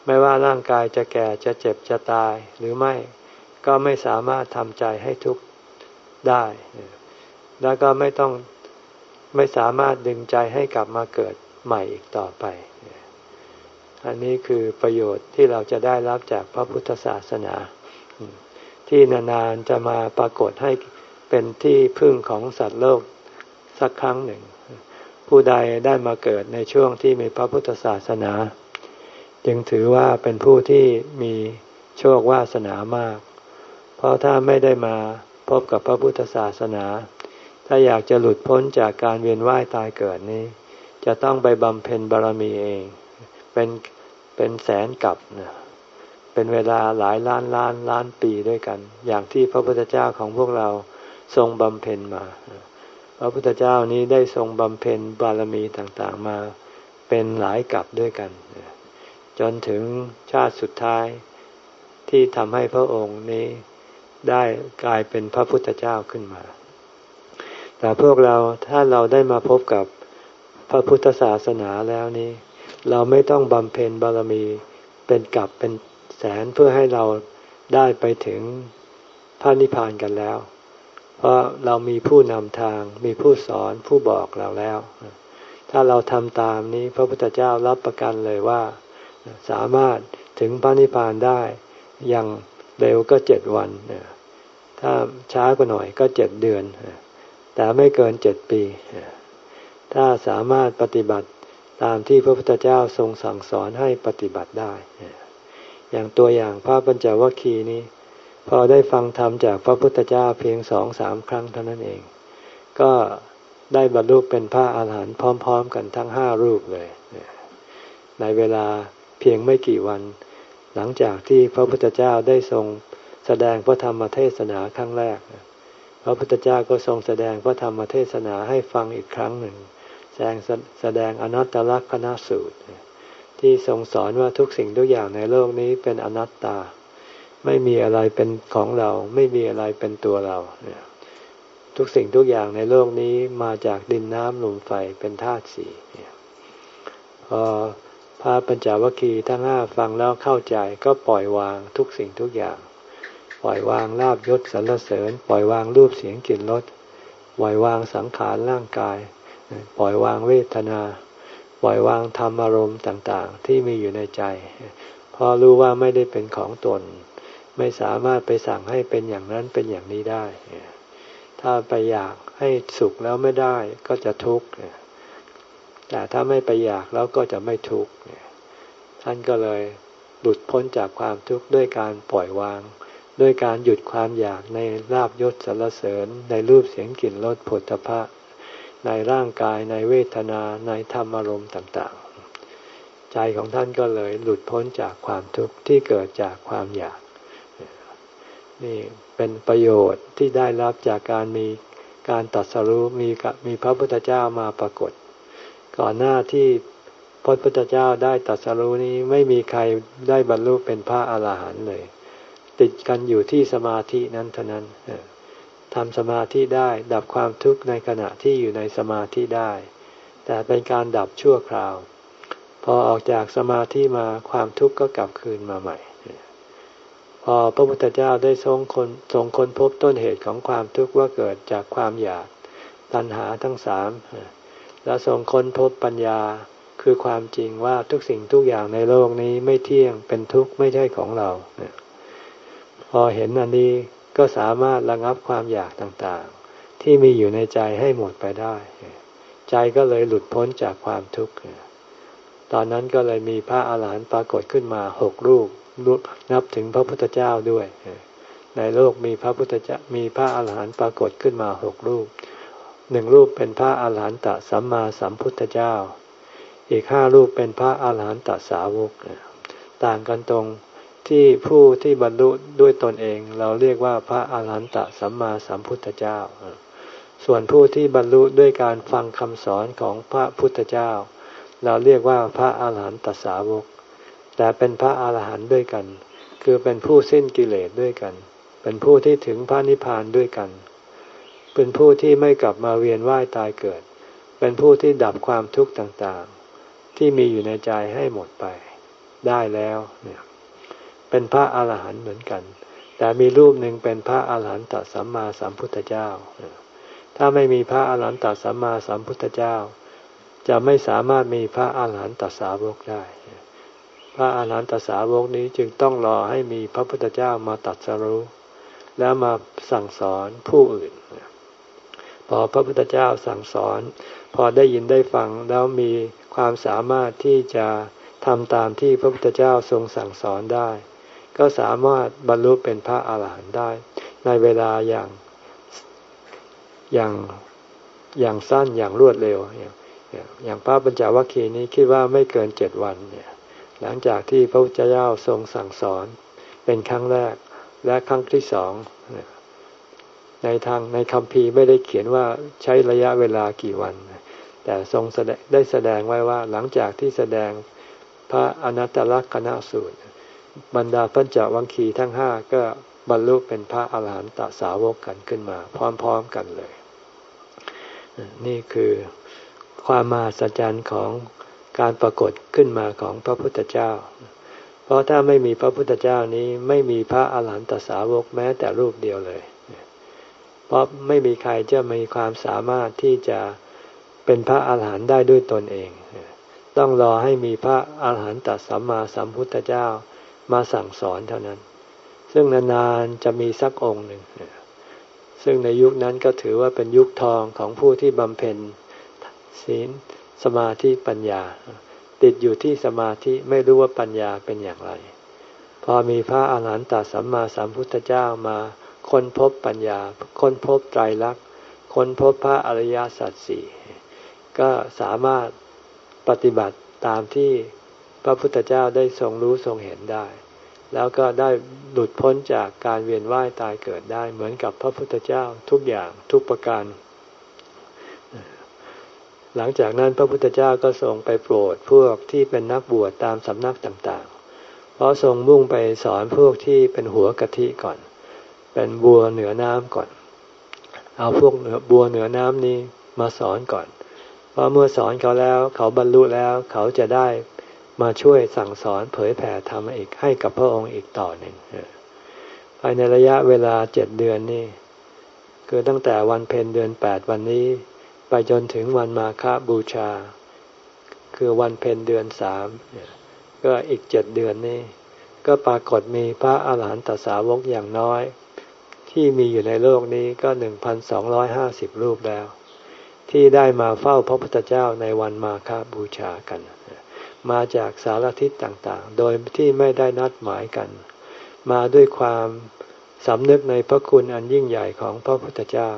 ไม่ว่าร่างกายจะแก่จะเจ็บจะตายหรือไม่ ก็ไม่สามารถทำใจให้ทุกข์ได้ แล้วก็ไม่ต้องไม่สามารถดึงใจให้กลับมาเกิดใหม่อีกต่อไป อันนี้คือประโยชน์ที่เราจะได้รับจากพระพุทธศาสนา ที่นานๆจะมาปรากฏให้เป็นที่พึ่งของสัตว์โลกสักครั้งหนึ่ง ผู้ใดได้มาเกิดในช่วงที่มีพระพุทธศาสนา จึงถือว่าเป็นผู้ที่มีโชควาสนามาก เพราะถ้าไม่ได้มาพบกับพระพุทธศาสนา ถ้าอยากจะหลุดพ้นจากการเวียนว่ายตายเกิดนี้ จะต้องไปบำเพ็ญบารมีเอง เป็น เป็นแสนกับนะเป็นเวลาหลายล้านล้านล้านปีด้วยกัน อย่างที่พระพุทธเจ้าของพวกเราทรงบำเพ็ญมา พระพุทธเจ้านี้ได้ทรงบำเพ็ญบารมีต่างๆมาเป็นหลายกับด้วยกัน จนถึงชาติสุดท้ายที่ทำให้พระองค์นี้ได้กลายเป็นพระพุทธเจ้าขึ้นมา แต่พวกเราถ้าเราได้มาพบกับพระพุทธศาสนาแล้วนี้ เราไม่ต้องบำเพ็ญบารมีเป็นกับเป็นแสนเพื่อให้เราได้ไปถึงพระนิพพานกันแล้ว เพราะเรามีผู้นำทาง มีผู้สอนผู้บอกเราแล้ว ถ้าเราทำตามนี้พระพุทธเจ้ารับประกันเลยว่า สามารถถึงพระนิพพานได้อย่างเร็วก็เจ็ดวัน ถ้าช้ากว่าหน่อยก็เจ็ดเดือน แต่ไม่เกินเจ็ดปี ถ้าสามารถปฏิบัติ ตามที่พระพุทธเจ้าทรงสั่งสอนให้ปฏิบัติได้ อย่างตัวอย่างพระปัญจวัคคีย์นี้ พอได้ฟังธรรมจากพระพุทธเจ้าเพียงสองสามครั้งเท่านั้นเอง ก็ได้บรรลุเป็นพระอาหารหันต์พร้อม ๆ กันทั้งห้ารูปเลย ในเวลาเพียงไม่กี่วัน หลังจากที่พระพุทธเจ้าได้ทรงแสดงพระธรรมเทศนาครั้งแรก พระพุทธเจ้าก็ทรงแสดงพระธรรมเทศนาให้ฟังอีกครั้งหนึ่ง แสดงแสดงอนัตตลักษณสูตร ที่ทรงสอนว่าทุกสิ่งทุกอย่างในโลกนี้เป็นอนัตตา ไม่มีอะไรเป็นของเรา ไม่มีอะไรเป็นตัวเรา ทุกสิ่งทุกอย่างในโลกนี้มาจากดินน้ำลมไฟเป็นธาตุสี่พอพระปัญจวัคคีย์ทั้งห้าฟังแล้วเข้าใจก็ปล่อยวางทุกสิ่งทุกอย่าง ปล่อยวางลาบยศสรรเสริญ ปล่อยวางรูปเสียงกลิ่นรสปล่อยวางสังขารร่างกาย ปล่อยวางเวทนา ปล่อยวางธรรมอารมณ์ต่างๆ ที่มีอยู่ในใจ พอรู้ว่าไม่ได้เป็นของตน ไม่สามารถไปสั่งให้เป็นอย่างนั้นเป็นอย่างนี้ได้ ถ้าไปอยากให้สุขแล้วไม่ได้ก็จะทุกข์แต่ถ้าไม่ไปอยากแล้วก็จะไม่ทุกข์ท่านก็เลยหลุดพ้นจากความทุกข์ด้วยการปล่อยวาง ด้วยการหยุดความอยากในลาบยศสรรเสริญในรูปเสียงกลิ่นรสผลตภะ ในร่างกายในเวทนาในธรรมอารมณ์ต่างๆ ใจของท่านก็เลยหลุดพ้นจากความทุกข์ที่เกิดจากความอยากนี่เป็นประโยชน์ที่ได้รับจากการมีการตัดสรู้มีมีพระพุทธเจ้ามาปรากฏ ก่อนหน้าที่พระพุทธเจ้าได้ตัดสรู้นี้ไม่มีใครได้บรรลุเป็นพระอาหารหันต์เลย ติดกันอยู่ที่สมาธินั้นเท่านั้น ทำสมาธิได้ ดับความทุกข์ในขณะที่อยู่ในสมาธิได้ แต่เป็นการดับชั่วคราว พอออกจากสมาธิมาความทุกข์ก็กลับคืนมาใหม่ พอพระพุทธเจ้าได้ทรงคนทรงค้นพบต้นเหตุของความทุกข์ว่าเกิดจากความอยากตัณหาทั้งสามและทรงค้นพบปัญญาคือความจริงว่าทุกสิ่งทุกอย่างในโลกนี้ไม่เที่ยงเป็นทุกข์ไม่ใช่ของเรา พอเห็นอันนี้ ก็สามารถระงับความอยากต่างๆ ที่มีอยู่ในใจให้หมดไปได้ ใจก็เลยหลุดพ้นจากความทุกข์ตอนนั้นก็เลยมีพระอาหารหันต์ปรากฏขึ้นมาหกรูปนับถึงพระพุทธเจ้าด้วย ในโลกมีพระพุทธเจ้ามีพระอาหารหันต์ปรากฏขึ้นมาหกรูปหนึ่งรูปเป็นพระอาหารหันตสัมมาสัมพุทธเจ้า อีกห้ารูปเป็นพระอาหารหันตสาวกต่างกันตรง ที่ผู้ที่บรรลุด้วยตนเองเราเรียกว่าพระอาหารหันตสัมมาสัมพุทธเจ้า ส่วนผู้ที่บรรลุด้วยการฟังคำสอนของพระพุทธเจ้า เราเรียกว่าพระอาหารหันตสาวก แต่เป็นพระอาหารหันต์ด้วยกัน คือเป็นผู้สิ้นกิเลสด้วยกัน เป็นผู้ที่ถึงพระนิพพานด้วยกัน เป็นผู้ที่ไม่กลับมาเวียนว่ายตายเกิด เป็นผู้ที่ดับความทุกข์ต่างๆ ที่มีอยู่ในใจให้หมดไป ได้แล้วเนี่ย เป็นพระอาหารหันต์เหมือนกัน แต่มีรูปหนึ่งเป็นพระอาหารหันตสัมมาสัมพุทธเจ้า ถ้าไม่มีพระอาหารหันตสัมมาสัมพุทธเจ้า จะไม่สามารถมีพระอาหารหันตสาวกได้ พระอาหารหันตสาวกนี้จึงต้องรอให้มีพระพุทธเจ้ามาตัดสรู้แล้วมาสั่งสอนผู้อื่น พอพระพุทธเจ้าสั่งสอน พอได้ยินได้ฟังแล้วมีความสามารถที่จะทำตามที่พระพุทธเจ้าทรงสั่งสอนได้ ก็สามารถบรรลุเป็นพระอาหารหันต์ได้ ในเวลาอย่างอย่างอย่างสั้นอย่างรวดเร็วอย่างอย่างพระปัญจวัคคีย์นี้คิดว่าไม่เกินเจ็ดวันเนี่ยหลังจากที่พระพุทธเจ้าทรงสั่งสอนเป็นครั้งแรกและครั้งที่สองในทางในคำพีไม่ได้เขียนว่าใช้ระยะเวลากี่วัน แต่ทรงแสดงได้แสดงไว้ว่าหลังจากที่แสดงพระอนัตตลักษณสูตร บรรดาพัญจวัคคีย์ทั้งห้าก็บรรลุเป็นพระอาหารหันตสาวกกันขึ้นมา พร้อมๆกันเลย นี่คือความมาสัจจันของการปรากฏขึ้นมาของพระพุทธเจ้า เพราะถ้าไม่มีพระพุทธเจ้านี้ไม่มีพระอาหารหันตสาวกแม้แต่รูปเดียวเลย เพราะไม่มีใครจะมีความสามารถที่จะเป็นพระอาหารหันต์ได้ด้วยตนเอง ต้องรอให้มีพระอาหารหันตสัมมาสัมพุทธเจ้า มาสั่งสอนเท่านั้น ซึ่งนานๆจะมีสักองค์หนึ่ง ซึ่งในยุคนั้นก็ถือว่าเป็นยุคทองของผู้ที่บำเพ็ญศีลสมาธิปัญญา ติดอยู่ที่สมาธิไม่รู้ว่าปัญญาเป็นอย่างไร พอมีพระอาหารหันตสัมมาสัมพุทธเจ้ามาค้นพบปัญญา ค้นพบไตรลักษณ์ค้นพบพระอริยสัจสี่ก็สามารถปฏิบัติตามที่ พระพุทธเจ้าได้ทรงรู้ทรงเห็นได้ แล้วก็ได้หลุดพ้นจากการเวียนว่ายตายเกิดได้ เหมือนกับพระพุทธเจ้าทุกอย่างทุกประการ หลังจากนั้นพระพุทธเจ้าก็ทรงไปโปรดพวกที่เป็นนักบวชตามสำนักต่างๆ เพราะทรงมุ่งไปสอนพวกที่เป็นหัวกะทิก่อน เป็นบัวเหนือน้ำก่อน เอาพวกบัวเหนือน้ำนี้มาสอนก่อน เพราะเมื่อสอนเขาแล้ว เขาบรรลุแล้วเขาจะได้ มาช่วยสั่งสอนเผยแผ่ธรรมอีกให้กับพระองค์อีกต่อหนึ่งภายในระยะเวลาเจ็ดเดือนนี่คือตั้งแต่วันเพ็ญเดือนแปดวันนี้ ไปจนถึงวันมาฆบูชา คือวันเพ็ญเดือนสามก็อีกเจ็ดเดือนนี้ ก็ปรากฏมีพระอาหารหันตสาวกอย่างน้อย ที่มีอยู่ในโลกนี้ก็หนึ่งพันสองร้อยห้าสิบรูปแล้ว ที่ได้มาเฝ้าพระพุทธเจ้าในวันมาฆบูชากัน มาจากสารทิศต่างๆ โดยที่ไม่ได้นัดหมายกัน มาด้วยความสำนึกในพระคุณอันยิ่งใหญ่ของพระพุทธเจ้า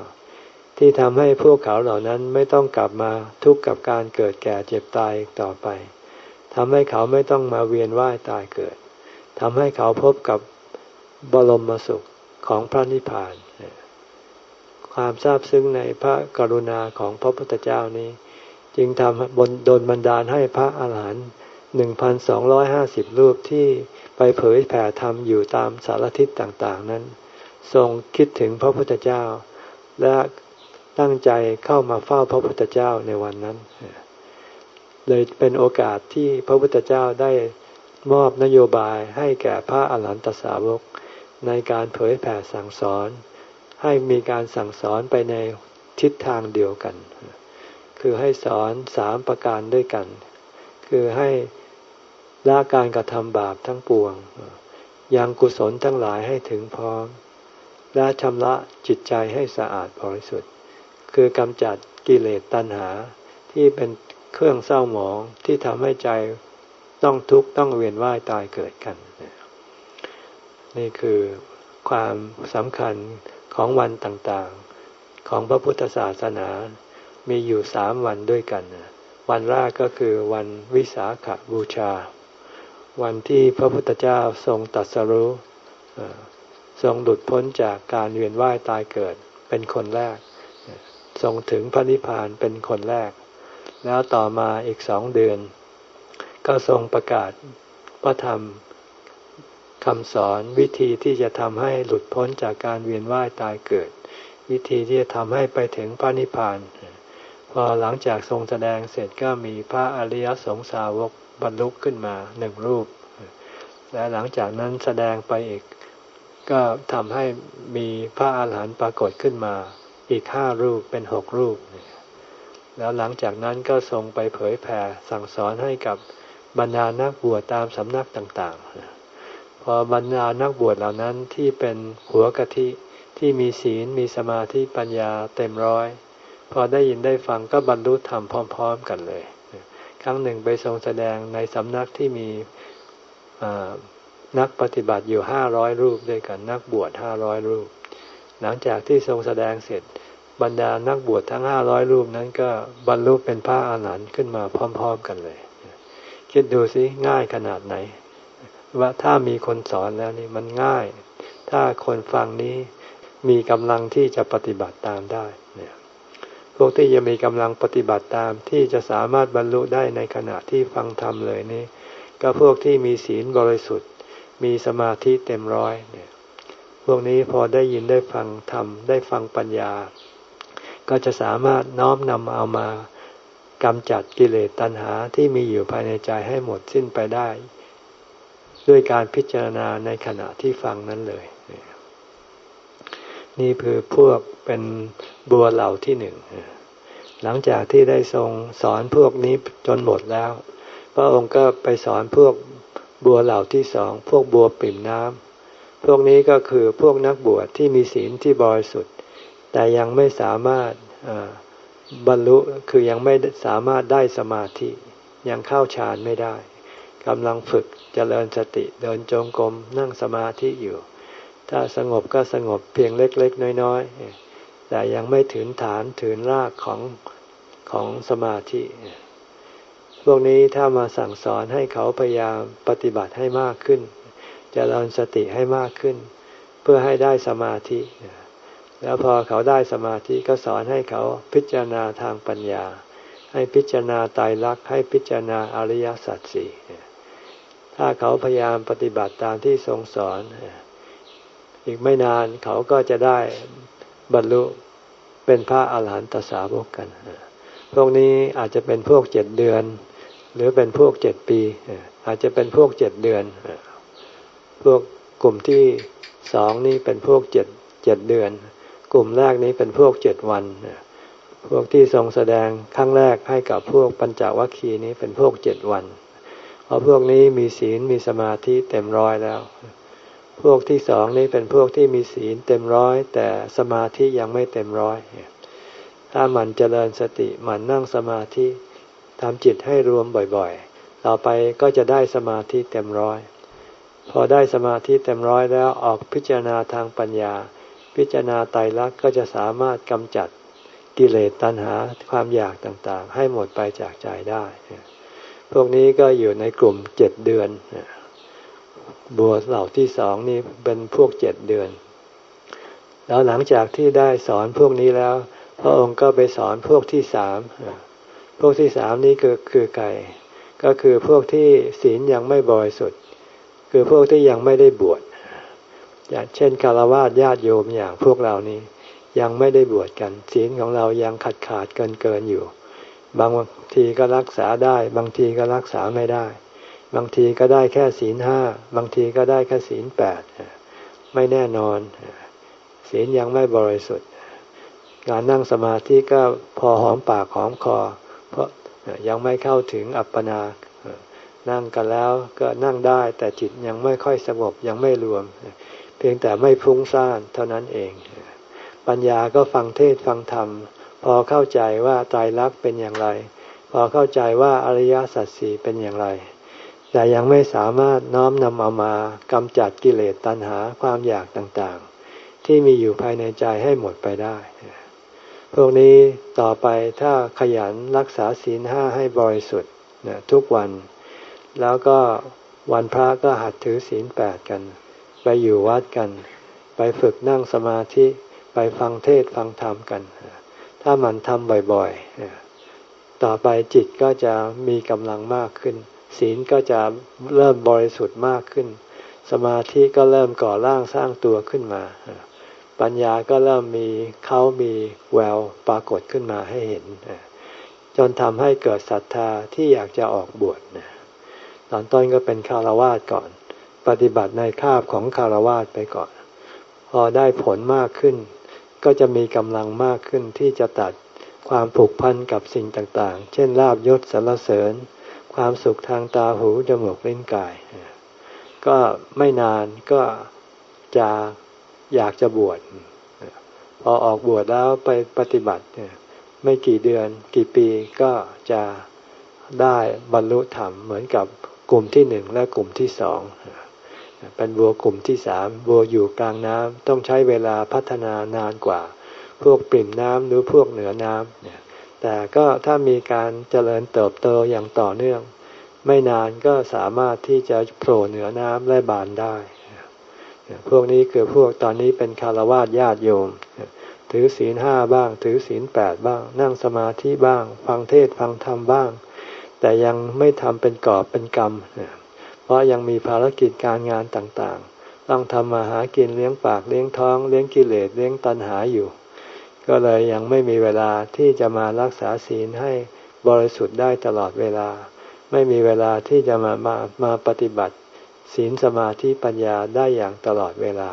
ที่ทำให้พวกเขาเหล่านั้นไม่ต้องกลับมาทุกข์กับการเกิดแก่เจ็บตายต่อไปทำให้เขาไม่ต้องมาเวียนว่ายตายเกิดทำให้เขาพบกับบรมสุขของพระนิพพาน ความทราบซึ้งในพระกรุณาของพระพุทธเจ้านี้ จึงทำบนโดนบันดาลให้พระอาหารหันต์หนึ่งพันสองร้อยห้าสิบรูปที่ไปเผยแผ่ธรรมอยู่ตามสารทิศต่างๆนั้น ทรงคิดถึงพระพุทธเจ้า และตั้งใจเข้ามาเฝ้าพระพุทธเจ้าในวันนั้น เลยเป็นโอกาสที่พระพุทธเจ้าได้มอบนโยบายให้แก่พระอรหันตสาวก ในการเผยแผ่สั่งสอน ให้มีการสั่งสอนไปในทิศทางเดียวกัน คือให้สอนสามประการด้วยกัน คือให้ละการกระทำบาปทั้งปวง ยังกุศลทั้งหลายให้ถึงพร้อม และชำระจิตใจให้สะอาดบริสุทธิ์ คือกำจัดกิเลสตัณหาที่เป็นเครื่องเศร้าหมองที่ทำให้ใจต้องทุกข์ต้องเวียนว่ายตายเกิดกัน นี่คือความสำคัญของวันต่างๆ ของพระพุทธศาสนา มีอยู่สามวันด้วยกัน วันแรกก็คือวันวิสาขบูชา วันที่พระพุทธเจ้าทรงตัดสรู้ทรงหลุดพ้นจากการเวียนว่ายตายเกิดเป็นคนแรก ทรงถึงพระนิพพานเป็นคนแรก แล้วต่อมาอีกสองเดือน ก็ทรงประกาศพระธรรมคำสอนวิธีที่จะทำให้หลุดพ้นจากการเวียนว่ายตายเกิด วิธีที่จะทำให้ไปถึงพระนิพพานพอ หลังจากทรงแสดงเสร็จก็มีพระอริยสงสาวกบรรลุขึ้นมาหนึ่งรูป และหลังจากนั้นแสดงไปอีก ก็ทำให้มีพระอาหารหันต์ปรากฏขึ้นมาอีกห้ารูปเป็นหกรูป แล้วหลังจากนั้นก็ทรงไปเผยแผ่สั่งสอนให้กับบรรดานักบวชตามสำนักต่างๆ พอบรรดานักบวชเหล่านั้นที่เป็นหัวกะทิที่มีศีลมีสมาธิปัญญาเต็มร้อย พอได้ยินได้ฟังก็บรรลุธรรมพร้อม ๆ กันเลย ครั้งหนึ่งไปทรงแสดงในสำนักที่มีนักปฏิบัติอยู่ห้าร้อยรูปด้วยกัน นักบวชห้าร้อยรูป หลังจากที่ทรงแสดงเสร็จ บรรดานักบวชทั้งห้าร้อยรูปนั้นก็บรรลุเป็นพระอาหารหันต์ขึ้นมาพร้อม ๆ กันเลย คิดดูสิง่ายขนาดไหน ว่าถ้ามีคนสอนแล้วนี่มันง่าย ถ้าคนฟังนี้มีกำลังที่จะปฏิบัติตามได้เนี่ย พวกที่จะมีกำลังปฏิบัติตามที่จะสามารถบรรลุได้ในขณะที่ฟังธรรมเลยนี่ก็พวกที่มีศีลบริสุทธิ์ มีสมาธิเต็มร้อยเนี่ยพวกนี้พอได้ยินได้ฟังธรรมได้ฟังปัญญา ก็จะสามารถน้อมนำเอามากำจัดกิเลสตัณหาที่มีอยู่ภายในใจให้หมดสิ้นไปได้ ด้วยการพิจารณาในขณะที่ฟังนั้นเลย นี่คือพวกเป็นบัวเหล่าที่หนึ่ง หลังจากที่ได้ทรงสอนพวกนี้จนหมดแล้ว พระองค์ก็ไปสอนพวกบัวเหล่าที่สอง พวกบัวปิ่มน้ำ พวกนี้ก็คือพวกนักบวชที่มีศีลที่บริสุทธิ์ แต่ยังไม่สามารถบรรลุคือยังไม่สามารถได้สมาธิ ยังเข้าฌานไม่ได้กำลังฝึกเจริญสติเดินจงกรมนั่งสมาธิอยู่ ถ้าสงบก็สงบเพียงเล็ก ๆ น้อยๆ แต่ยังไม่ถึงฐานถึงรากของของสมาธิ พวกนี้ถ้ามาสั่งสอนให้เขาพยายามปฏิบัติให้มากขึ้นจเจริญสติให้มากขึ้น เพื่อให้ได้สมาธิ แล้วพอเขาได้สมาธิก็สอนให้เขาพิจารณาทางปัญญา ให้พิจารณาตายรักให้พิจารณาอริยสัจสี่ถ้าเขาพยายามปฏิบัติตามที่ทรงสอน อีกไม่นานเขาก็จะได้บรรลุเป็นพระอาหารหันตสาวกกัน พวกนี้อาจจะเป็นพวกเจ็ดเดือน หรือเป็นพวกเจ็ดปี อาจจะเป็นพวกเจ็ดเดือน พวกกลุ่มที่สองนี่เป็นพวกเจ็ดเจ็ดเดือน กลุ่มแรกนี้เป็นพวกเจ็ดวัน พวกที่ทรงแสดงครั้งแรกให้กับพวกปัญจวัคคีย์นี้เป็นพวกเจ็ดวัน เพราะพวกนี้มีศีลมีสมาธิเต็มร้อยแล้ว พวกที่สองนี้เป็นพวกที่มีศีลเต็มร้อย แต่สมาธิยังไม่เต็มร้อยถ้ามันเจริญสติมันนั่งสมาธิทำจิตให้รวมบ่อยๆ ต่อไปก็จะได้สมาธิเต็มร้อย พอได้สมาธิเต็มร้อยแล้วออกพิจารณาทางปัญญา พิจารณาไตรลักษณ์ก็จะสามารถกำจัดกิเลสตัณหาความอยากต่างๆ ให้หมดไปจากใจได้ พวกนี้ก็อยู่ในกลุ่มเจ็ดเดือน บัวเหล่าที่สองนี่เป็นพวกเจ็ดเดือน แล้วหลังจากที่ได้สอนพวกนี้แล้ว พระองค์ก็ไปสอนพวกที่สามพวกที่สามนี้ก็คือไก่ ก็คือพวกที่ศีลยังไม่บริสุทธิ์คือพวกที่ยังไม่ได้บวชอย่างเช่นคารวะญาติโยมอย่างพวกเรานี้ยังไม่ได้บวชกัน ศีลของเรายังขาดขาดเกินเกินอยู่ บางทีก็รักษาได้ บางทีก็รักษาไม่ได้ บางทีก็ได้แค่ศีลห้าบางทีก็ได้แค่ศีลแปดไม่แน่นอน ศีลยังไม่บริสุทธิ์ การนั่งสมาธิก็พอหอมปากหอมคอ เพราะยังไม่เข้าถึงอัปปนา นั่งกันแล้วก็นั่งได้แต่จิตยังไม่ค่อยสงบยังไม่รวม เพียงแต่ไม่ฟุ้งซ่านเท่านั้นเอง ปัญญาก็ฟังเทศฟังธรรม พอเข้าใจว่าตายรักเป็นอย่างไร พอเข้าใจว่าอริยสัจสี่เป็นอย่างไร แต่ยังไม่สามารถน้อมนำเอามากำจัดกิเลสตัณหาความอยากต่างๆ ที่มีอยู่ภายในใจให้หมดไปได้ พวกนี้ต่อไปถ้าขยันรักษาศีลห้าให้บริสุทธิ์ทุกวัน แล้วก็วันพระก็หัดถือศีลแปดกัน ไปอยู่วัดกัน ไปฝึกนั่งสมาธิไปฟังเทศฟังธรรมกัน ถ้ามันทำบ่อยๆ ต่อไปจิตก็จะมีกำลังมากขึ้น ศีลก็จะเริ่มบริสุทธิ์มากขึ้น สมาธิก็เริ่มก่อร่างสร้างตัวขึ้นมา ปัญญาก็เริ่มมีเขามีแววปรากฏขึ้นมาให้เห็น จนทำให้เกิดศรัทธาที่อยากจะออกบวชตอนต้นก็เป็นคารวาสก่อน ปฏิบัติในคาบของคารวาสไปก่อน พอได้ผลมากขึ้น ก็จะมีกำลังมากขึ้นที่จะตัดความผูกพันกับสิ่งต่างๆ เช่นลาบยศสรรเสริญ ความสุขทางตาหูจมูกลิ้นกาย ก็ไม่นานก็จะอยากจะบวชพอออกบวชแล้วไปปฏิบัติไม่กี่เดือนกี่ปีก็จะได้บรรลุธรรมเหมือนกับกลุ่มที่หนึ่งและกลุ่มที่สองเป็นบัวกลุ่มที่สามบัวอยู่กลางน้ำต้องใช้เวลาพัฒนานานกว่า พวกปริ่มน้ำหรือพวกเหนือน้ำเนี่ย แต่ก็ถ้ามีการเจริญเติบโตอย่างต่อเนื่อง ไม่นานก็สามารถที่จะโผล่เหนือน้ำและบานได้ พวกนี้คือพวกตอนนี้เป็นคารวะญาติโยม ถือศีลห้าบ้าง ถือศีลแปดบ้าง นั่งสมาธิบ้าง ฟังเทศฟังธรรมบ้าง แต่ยังไม่ทำเป็นกอบเป็นกรรม เพราะยังมีภารกิจการงานต่างๆ ต้องทำมาหากินเลี้ยงปากเลี้ยงท้อง เลี้ยงกิเลสเลี้ยงตัณหาอยู่ ก็เลยยังไม่มีเวลาที่จะมารักษาศีลให้บริสุทธิ์ได้ตลอดเวลา ไม่มีเวลาที่จะมามามาปฏิบัติ ศีลสมาธิปัญญาได้อย่างตลอดเวลา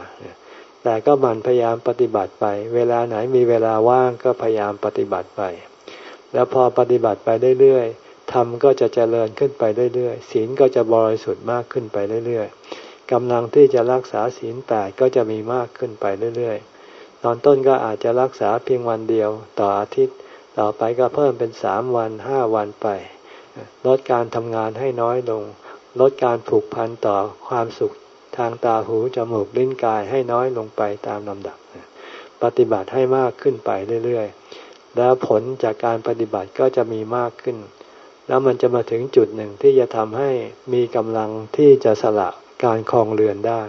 แต่ก็มันพยายามปฏิบัติไป เวลาไหนมีเวลาว่างก็พยายามปฏิบัติไป แล้วพอปฏิบัติไปเรื่อยๆธรรมก็จะเจริญขึ้นไปเรื่อยๆศีลก็จะบริสุทธิ์มากขึ้นไปเรื่อยๆกำลังที่จะรักษาศีลแปดก็จะมีมากขึ้นไปเรื่อยๆ ตอนต้นก็อาจจะรักษาเพียงวันเดียวต่ออาทิตย์ ต่อไปก็เพิ่มเป็นสามวันห้าวันไป ลดการทำงานให้น้อยลง ลดการผูกพันต่อความสุขทางตาหูจมูกลิ้นกายให้น้อยลงไปตามลำดับ ปฏิบัติให้มากขึ้นไปเรื่อยๆ แล้วผลจากการปฏิบัติก็จะมีมากขึ้น แล้วมันจะมาถึงจุดหนึ่งที่จะทำให้มีกำลังที่จะสละการคลองเรือนได้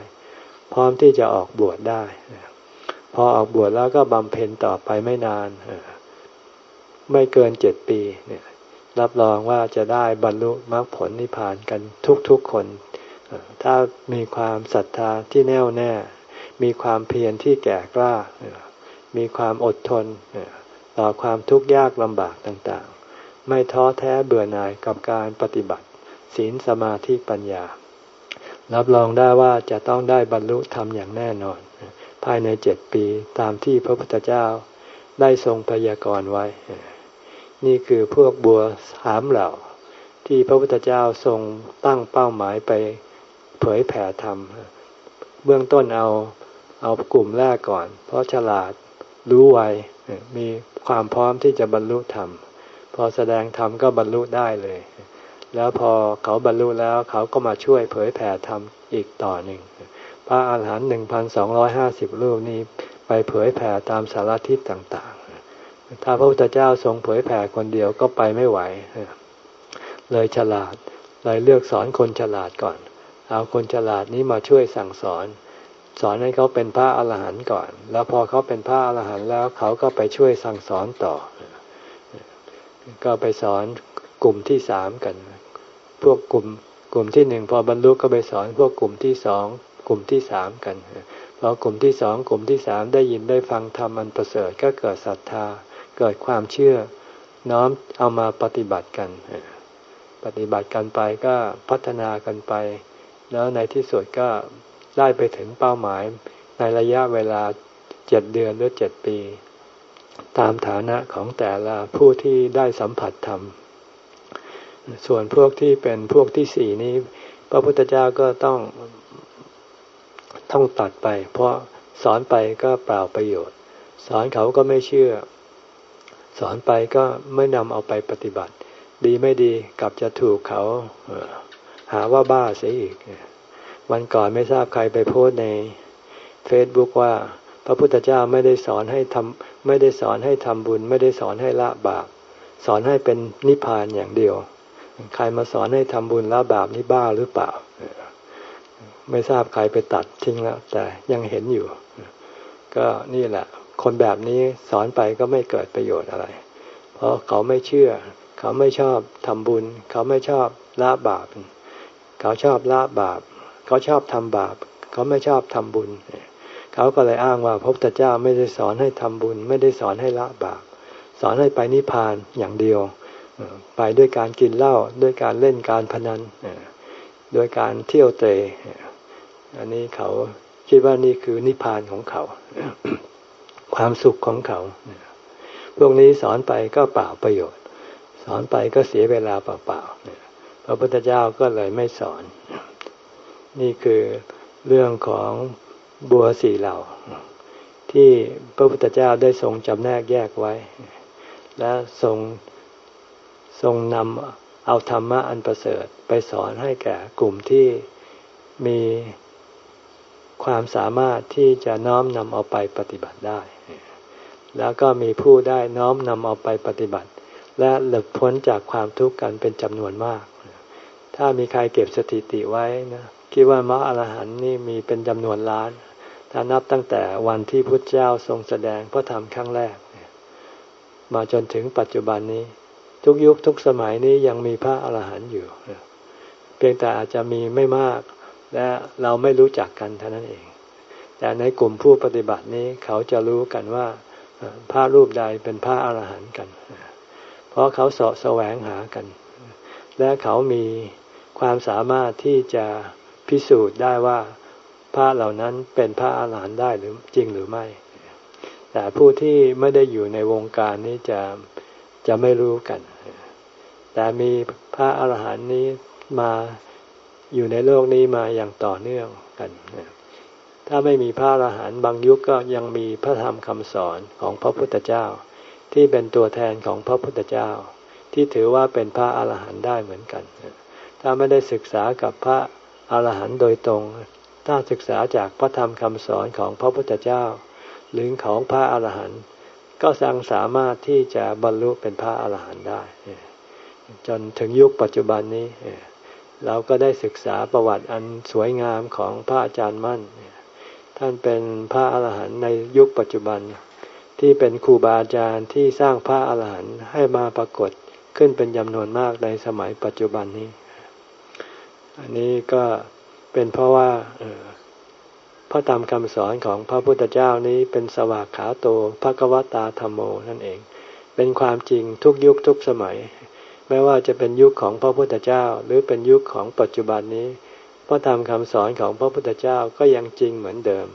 พร้อมที่จะออกบวชได้ พอออกบวชแล้วก็บำเพ็ญต่อไปไม่นาน ไม่เกินเจ็ดปีเนี่ยรับรองว่าจะได้บรรลุมรรคผลนิพพานกันทุกๆคน ถ้ามีความศรัทธาที่แน่วแน่ มีความเพียรที่แก่กล้า มีความอดทน ต่อความทุกข์ยากลำบากต่างๆ ไม่ท้อแท้เบื่อหน่ายกับการปฏิบัติ ศีลสมาธิปัญญา รับรองได้ว่าจะต้องได้บรรลุธรรมอย่างแน่นอน ภายในเจ็ดปีตามที่พระพุทธเจ้าได้ทรงพยากรณ์ไว้ นี่คือพวกบัวสามเหล่า ที่พระพุทธเจ้าทรงตั้งเป้าหมายไปเผยแผ่ธรรม เบื้องต้นเอาเอากลุ่มแรกก่อน เพราะฉลาดรู้ไวมีความพร้อมที่จะบรรลุธรรม พอแสดงธรรมก็บรรลุได้เลย แล้วพอเขาบรรลุแล้วเขาก็มาช่วยเผยแผ่ธรรมอีกต่อหนึ่ง พระอาหารหันต์หนึ่งพันสองร้อยห้าสิบรูปนี้ไปเผยแผ่ตามสารทิศต่างๆ ถ้าพระพุทธเจ้าทรงเผยแผ่คนเดียวก็ไปไม่ไหว เลยฉลาด เลยเลือกสอนคนฉลาดก่อน เอาคนฉลาดนี้มาช่วยสั่งสอน สอนให้เขาเป็นพระอาหารหันต์ก่อน แล้วพอเขาเป็นพระอาหารหันต์แล้วเขาก็ไปช่วยสั่งสอนต่อ ก็ไปสอนกลุ่มที่สามกัน พวกกลุ่มกลุ่มที่หนึ่งพอบรรลุก็ไปสอนพวกกลุ่มที่สอง กลุ่มที่สามกันพอกลุ่มที่สองกลุ่มที่สามได้ยินได้ฟังธรรมอันประเสริฐก็เกิดศรัทธา เกิดความเชื่อ น้อมเอามาปฏิบัติกัน ปฏิบัติกันไปก็พัฒนากันไป แล้วในที่สุดก็ได้ไปถึงเป้าหมายในระยะเวลาเจ็ดเดือนหรือเจ็ดปี ตามฐานะของแต่ละผู้ที่ได้สัมผัสธรรม ส่วนพวกที่เป็นพวกที่สี่นี้ พระพุทธเจ้าก็ต้อง ต้องตัดไป เพราะสอนไปก็เปล่าประโยชน์ สอนเขาก็ไม่เชื่อ สอนไปก็ไม่นำเอาไปปฏิบัติ ดีไม่ดีกลับจะถูกเขาหาว่าบ้าเสียอีก วันก่อนไม่ทราบใครไปโพสในเฟซบุ๊กว่า พระพุทธเจ้าไม่ได้สอนให้ทำไม่ได้สอนให้ทำบุญ ไม่ได้สอนให้ละบาปสอนให้เป็นนิพพานอย่างเดียว ใครมาสอนให้ทำบุญละบาปนี่บ้าหรือเปล่า ไม่ทราบใครไปตัดทิ้งแล้ว แต่ยังเห็นอยู่ ก็นี่แหละ คนแบบนี้สอนไปก็ไม่เกิดประโยชน์อะไร เพราะเขาไม่เชื่อ เขาไม่ชอบทำบุญ เขาไม่ชอบละบาป เขาชอบละบาป เขาชอบทำบาป เขาไม่ชอบทำบุญ เขาก็เลยอ้างว่าพระพุทธเจ้าไม่ได้สอนให้ทำบุญ ไม่ได้สอนให้ละบาป สอนให้ไปนิพพานอย่างเดียวไปด้วยการกินเหล้าด้วยการเล่นการพนันด้วยการเที่ยวเตะ อันนี้เขาคิดว่านี่คือนิพพานของเขา ความสุขของเขา พวกนี้สอนไปก็เปล่าประโยชน์ สอนไปก็เสียเวลาเปล่าๆพระพุทธเจ้าก็เลยไม่สอน นี่คือเรื่องของบัวสี่เหล่า ที่พระพุทธเจ้าได้ทรงจำแนกแยกไว้ และทรงทรงนำเอาธรรมะอันประเสริฐไปสอนให้แก่กลุ่มที่มี ความสามารถที่จะน้อมนำเอาไปปฏิบัติได้ แล้วก็มีผู้ได้น้อมนำเอาไปปฏิบัติ และหลุดพ้นจากความทุกข์กันเป็นจำนวนมาก ถ้ามีใครเก็บสถิติไว้นะคิดว่ามรรคอรหันต์นี่มีเป็นจำนวนล้านถ้านับตั้งแต่วันที่พุทธเจ้าทรงแสดงพระธรรมครั้งแรก มาจนถึงปัจจุบันนี้ ทุกยุคทุกสมัยนี้ยังมีพระอรหันต์อยู่เพียงแต่อาจจะมีไม่มาก และเราไม่รู้จักกันเท่านั้นเอง แต่ในกลุ่มผู้ปฏิบัตินี้เขาจะรู้กันว่าพระรูปใดเป็นพระอรหันต์กัน เพราะเขาสาะแสวงหากัน และเขามีความสามารถที่จะพิสูจน์ได้ว่าพระเหล่านั้นเป็นพระอรหันต์ได้หรือจริงหรือไม่ แต่ผู้ที่ไม่ได้อยู่ในวงการนี้จะจะไม่รู้กัน แต่มีพระอรหันต์นี้มา อยู่ในโลกนี้มาอย่างต่อเนื่องกัน ถ้าไม่มีพระอรหันต์บางยุคก็ยังมีพระธรรมคำสอนของพระพุทธเจ้า ที่เป็นตัวแทนของพระพุทธเจ้า ที่ถือว่าเป็นพระอรหันต์ได้เหมือนกัน ถ้าไม่ได้ศึกษากับพระอรหันต์โดยตรง ถ้าศึกษาจากพระธรรมคำสอนของพระพุทธเจ้า หรือของพระอรหันต์ก็สังสามารถที่จะบรรลุเป็นพระอรหันต์ได้ จนถึงยุคปัจจุบันนี้ เราก็ได้ศึกษาประวัติอันสวยงามของพระอาจารย์มั่น ท่านเป็นพระอาหารหันต์ในยุคปัจจุบัน ที่เป็นครูบาอาจารย์ที่สร้างพระอาหารหันต์ให้มาปรากฏขึ้นเป็นจำนวนมากในสมัยปัจจุบันนี้ อันนี้ก็เป็นเพราะว่าพระธรรมคำสอนของพระพุทธเจ้านี้เป็นสวากขาโตภะกวตาธรรมโมนั่นเอง เป็นความจริงทุกยุคทุกสมัย ไม่ว่าจะเป็นยุคของพระพุทธเจ้า หรือเป็นยุคของปัจจุบันนี้พระธรรมคำสอนของพระพุทธเจ้าก็ยังจริงเหมือนเดิม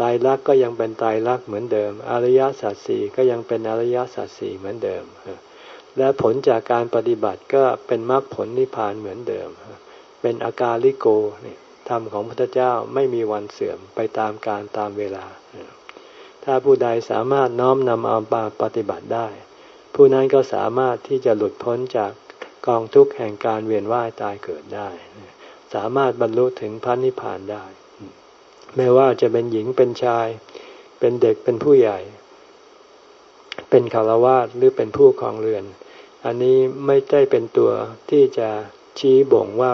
ตายรักก็ยังเป็นตายรักเหมือนเดิม อริยสัจสี่ก็ยังเป็นอริยสัจสี่เหมือนเดิม และผลจากการปฏิบัติก็เป็นมรรคผลนิพพานเหมือนเดิม เป็นอากาลิโกนี่ธรรมของพระพุทธเจ้าไม่มีวันเสื่อมไปตามการตามเวลา ถ้าผู้ใดสามารถน้อมนำเอามาปฏิบัติได้ ผู้นั้นก็สามารถที่จะหลุดพ้นจากกองทุกข์แห่งการเวียนว่ายตายเกิดได้ สามารถบรรลุถึงพระนิพพานได้ ไม่ว่าจะเป็นหญิงเป็นชาย เป็นเด็กเป็นผู้ใหญ่ เป็นคารวาสหรือเป็นผู้ครองเรือน อันนี้ไม่ได้เป็นตัวที่จะชี้บ่งว่า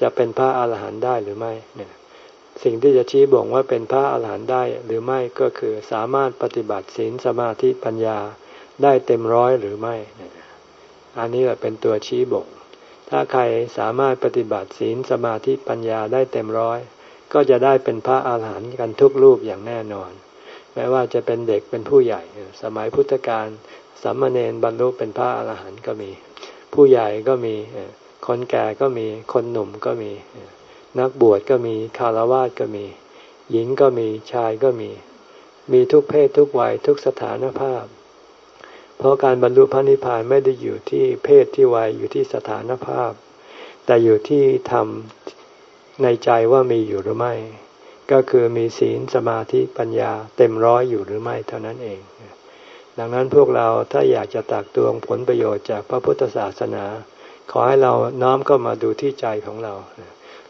จะเป็นพระอาหารหันต์ได้หรือไม่เนี่ยสิ่งที่จะชี้บ่งว่าเป็นพระอาหารหันต์ได้หรือไม่ก็คือสามารถปฏิบัติศีลสมาธิปัญญา ได้เต็มร้อยหรือไม่ อันนี้แหละเป็นตัวชี้บ่ง ถ้าใครสามารถปฏิบัติศีลสมาธิปัญญาได้เต็มร้อย ก็จะได้เป็นพระอาหารหันต์กันทุกรูปอย่างแน่นอน แม้ว่าจะเป็นเด็กเป็นผู้ใหญ่ สมัยพุทธกาลสัมมาเนนบรรลุเป็นพระอาหารหันต์ก็มี ผู้ใหญ่ก็มี คนแก่ก็มี คนหนุ่มก็มี นักบวชก็มี คารวะก็มี หญิงก็มี ชายก็มี มีทุกเพศทุกวัยทุกสถานภาพ เพราะการบรรลุพระนิพพานไม่ได้อยู่ที่เพศที่วัยอยู่ที่สถานภาพ แต่อยู่ที่ธรรมในใจว่ามีอยู่หรือไม่ ก็คือมีศีลสมาธิปัญญาเต็มร้อยอยู่หรือไม่เท่านั้นเอง ดังนั้นพวกเราถ้าอยากจะตักตวงผลประโยชน์จากพระพุทธศาสนา ขอให้เราน้อมเข้ามาดูที่ใจของเรา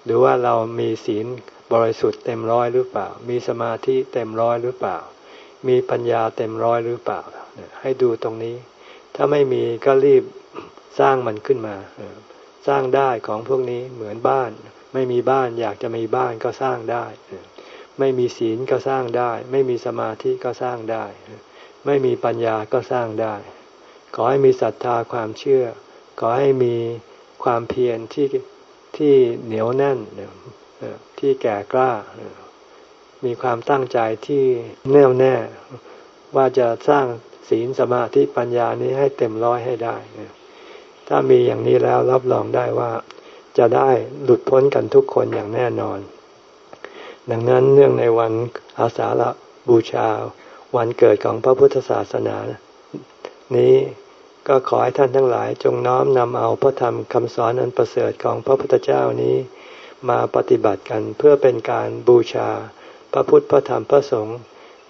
หรือว่าเรามีศีลบริสุทธิ์เต็มร้อยหรือเปล่า มีสมาธิเต็มร้อยหรือเปล่า มีปัญญาเต็มร้อยหรือเปล่า ให้ดูตรงนี้ ถ้าไม่มีก็รีบสร้างมันขึ้นมา สร้างได้ของพวกนี้เหมือนบ้าน ไม่มีบ้านอยากจะมีบ้านก็สร้างได้ ไม่มีศีลก็สร้างได้ ไม่มีสมาธิก็สร้างได้ ไม่มีปัญญาก็สร้างได้ ขอให้มีศรัทธาความเชื่อ ขอให้มีความเพียรที่ที่เหนียวแน่นที่แก่กล้า มีความตั้งใจที่แน่วแน่ว่าจะสร้าง ศีลสมาธิปัญญานี้ให้เต็มร้อยให้ได้ ถ้ามีอย่างนี้แล้วรับรองได้ว่าจะได้หลุดพ้นกันทุกคนอย่างแน่นอน ดังนั้นเนื่องในวันอาสาฬบูชา วันเกิดของพระพุทธศาสนา นี้ก็ขอให้ท่านทั้งหลายจงน้อมนำเอาพระธรรมคำสอนอันประเสริฐของพระพุทธเจ้านี้มาปฏิบัติกันเพื่อเป็นการบูชาพระพุทธพระธรรมพระสงฆ์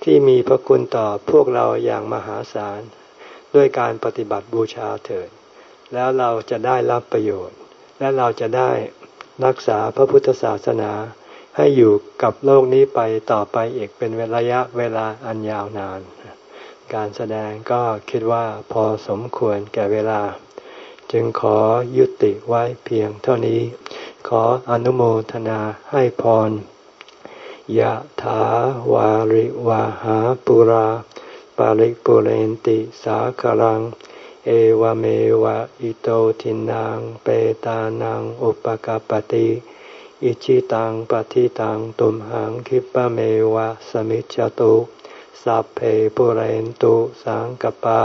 ที่มีพระคุณต่อพวกเราอย่างมหาศาล ด้วยการปฏิบัติบูชาเถิด แล้วเราจะได้รับประโยชน์ และเราจะได้รักษาพระพุทธศาสนา ให้อยู่กับโลกนี้ไปต่อไปอีกเป็นระยะเวลาอันยาวนาน การแสดงก็คิดว่าพอสมควรแก่เวลา จึงขอยุติไว้เพียงเท่านี้ ขออนุโมทนาให้พร ยะถาวาริวาหาปุราปาริปุเรนติสาคลัง เอวเมวะอิโตทินังเปตานังอุปกาปติอิชิตังปฏิตังตุมหังคิปะเมวะสมิจจตุสัพเพปุเรนตุสังกปา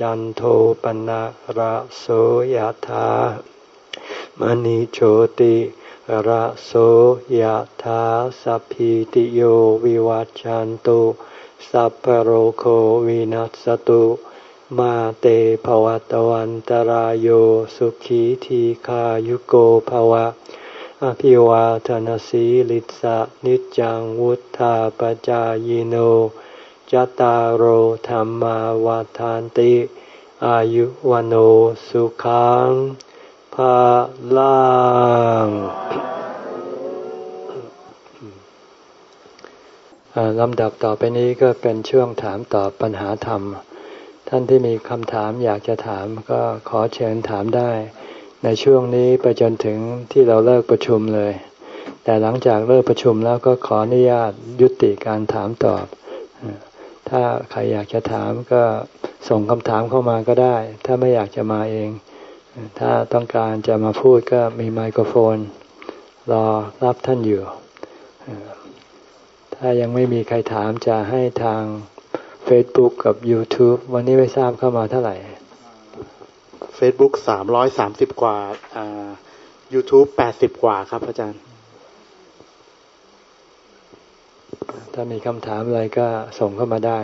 จันโทปนะระโสยธามณิโชติ ระโสยธาสัพพิติโยวิวัจจันตุ สัพพโรโควินัสตุ มาเตภวัตวันตารโยสุขีทีขายุโกภวะ อภิวาทนสีลิสะนิจังวุธาปจายโนจตารโหธรรมาวาทานติ อายุวันโอสุขัง ภาลังลำดับต่อไปนี้ก็เป็นช่วงถามตอบปัญหาธรรม ท่านที่มีคำถามอยากจะถามก็ขอเชิญถามได้ ในช่วงนี้ไปจนถึงที่เราเลิกประชุมเลย แต่หลังจากเลิกประชุมแล้วก็ขออนุญาตยุติการถามตอบ ถ้าใครอยากจะถามก็ส่งคำถามเข้ามาก็ได้ ถ้าไม่อยากจะมาเอง ถ้าต้องการจะมาพูดก็มีไมโครโฟน รอรับท่านอยู่ ถ้ายังไม่มีใครถามจะให้ทาง Facebook กับ YouTube วันนี้ไม่ทราบเข้ามาเท่าไหร่
Facebook สามร้อยสามสิบกว่า YouTube แปดสิบกว่าครับอาจารย์
ถ้ามีคำถามอะไรก็ส่งเข้ามาได้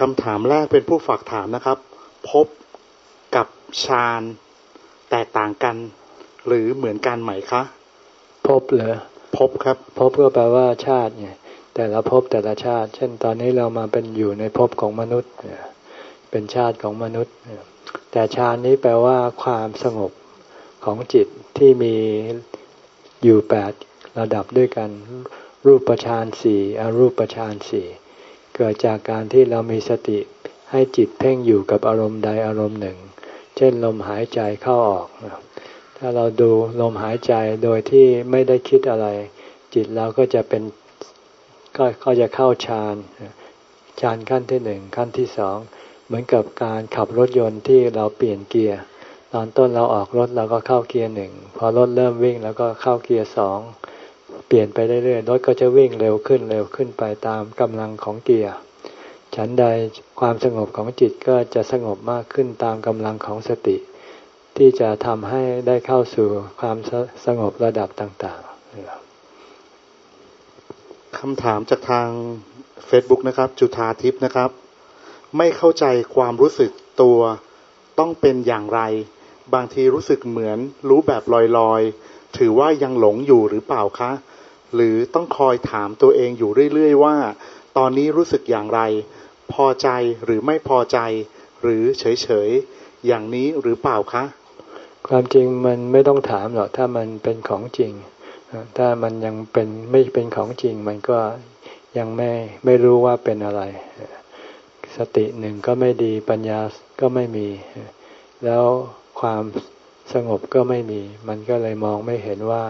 คำถามแรกเป็นผู้ฝากถามนะครับ พบกับ ฌานแตกต่างกัน หรือเหมือนกันไหมคะ
พบเหรอ
พบครับ
พบก็แปลว่าชาติไงแต่ละภพแต่ละชาติ เช่น ตอนนี้เรามาเป็นอยู่ในภพของมนุษย์เป็นชาติของมนุษย์ แต่ฌานนี้แปลว่าความสงบของจิตที่มีอยู่แปดระดับด้วยกัน รูปฌานสี่อรูปฌานสี่เกิดจากการที่เรามีสติให้จิตเพ่งอยู่กับอารมณ์ใดอารมณ์หนึ่งเช่นลมหายใจเข้าออก ถ้าเราดูลมหายใจโดยที่ไม่ได้คิดอะไร จิตเราก็จะเป็นก็ก็จะเข้าฌานฌานขั้นที่หนึ่งขั้นที่สองเหมือนกับการขับรถยนต์ที่เราเปลี่ยนเกียร์ตอนต้นเราออกรถเราก็เข้าเกียร์หนึ่งพอรถเริ่มวิ่งแล้วก็เข้าเกียร์สองเปลี่ยนไปเรื่อยๆรถก็จะวิ่งเร็วขึ้นเร็วขึ้นไปตามกำลังของเกียร์ ฉันใดความสงบของจิตก็จะสงบมากขึ้นตามกำลังของสติ ที่จะทำให้ได้เข้าสู่ความสงบระดับต่าง
ๆคำถามจากทาง Facebook นะครับ จุธาทิพย์นะครับ ไม่เข้าใจความรู้สึกตัวต้องเป็นอย่างไร บางทีรู้สึกเหมือนรู้แบบลอยๆ ถือว่ายังหลงอยู่หรือเปล่าคะ หรือต้องคอยถามตัวเองอยู่เรื่อย ๆ ว่า ตอนนี้รู้สึกอย่างไร พอใจหรือไม่พอใจ หรือเฉยๆอย่างนี้หรือเปล่าคะ
ความจริงมันไม่ต้องถามหรอกถ้ามันเป็นของจริง ถ้ามันยังเป็นไม่เป็นของจริง มันก็ยังไม่ไม่รู้ว่าเป็นอะไร สติหนึ่งก็ไม่ดีปัญญาก็ไม่มี แล้วความสงบก็ไม่มี มันก็เลยมองไม่เห็นว่า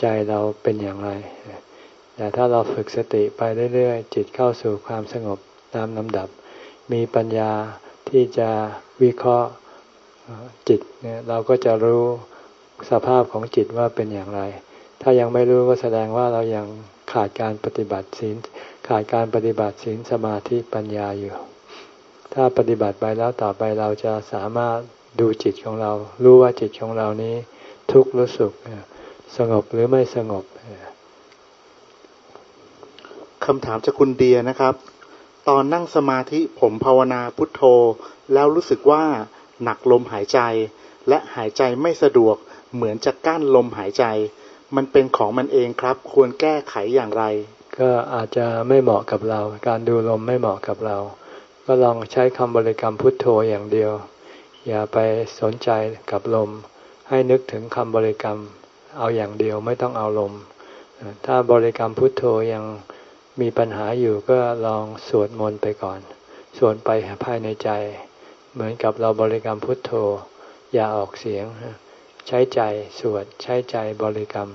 ใจเราเป็นอย่างไร แต่ถ้าเราฝึกสติไปเรื่อยๆ จิตเข้าสู่ความสงบตามลำดับ มีปัญญาที่จะวิเคราะห์จิตเนี่ยเราก็จะรู้สภาพของจิตว่าเป็นอย่างไร ถ้ายังไม่รู้ก็แสดงว่าเรายังขาดการปฏิบัติศีลขาดการปฏิบัติศีลสมาธิปัญญาอยู่ ถ้าปฏิบัติไปแล้วต่อไปเราจะสามารถดูจิตของเรา รู้ว่าจิตของเรานี้ทุกข์หรู้สุขสงบหรือไม่สงบ
คำถามจากคุณเดียนะครับ ตอนนั่งสมาธิผมภาวนาพุทโธ แล้วรู้สึกว่าหนักลมหายใจ และหายใจไม่สะดวกเหมือนจะกั้นลมหายใจ มันเป็นของมันเองครับ ควรแก้ไขอย่างไร
ก็อาจจะไม่เหมาะกับเรา การดูลมไม่เหมาะกับเรา ก็ลองใช้คำบริกรรมพุทโธอย่างเดียว อย่าไปสนใจกับลม ให้นึกถึงคำบริกรรมเอาอย่างเดียวไม่ต้องเอาลม ถ้าบริกรรมพุทโธยัง มีปัญหาอยู่ก็ลองสวดมนต์ไปก่อน สวดไปภายในใจ เหมือนกับเราบริกรรมพุทโธ อย่าออกเสียง ใช้ใจสวดใช้ใจบริกรรม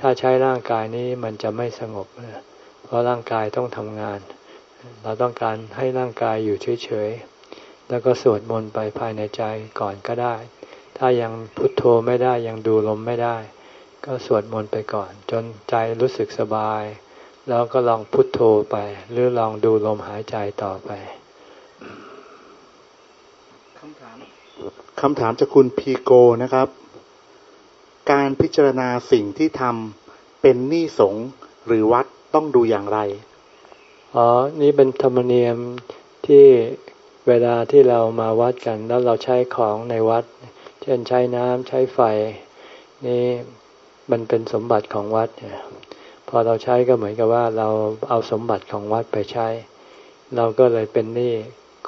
ถ้าใช้ร่างกายนี้มันจะไม่สงบ เพราะร่างกายต้องทำงาน เราต้องการให้ร่างกายอยู่เฉยๆ แล้วก็สวดมนต์ไปภายในใจก่อนก็ได้ ถ้ายังพุทโธไม่ได้ยังดูลมไม่ได้ ก็สวดมนต์ไปก่อน จนใจรู้สึกสบาย แล้วก็ลองพุทโธไป หรือลองดูลมหายใจต่อไป
คำถามคำถามจากคุณพีโกนะครับ การพิจารณาสิ่งที่ทำเป็นหนี้สงหรือวัดต้องดูอย่างไร
อ๋อ นี่เป็นธรรมเนียมที่เวลาที่เรามาวัดกันแล้วเราใช้ของในวัด เช่นใช้น้ำใช้ไฟ นี่มันเป็นสมบัติของวัดเนี่ย พอเราใช้ก็เหมือนกับว่าเราเอาสมบัติของวัดไปใช้ เราก็เลยเป็นหนี้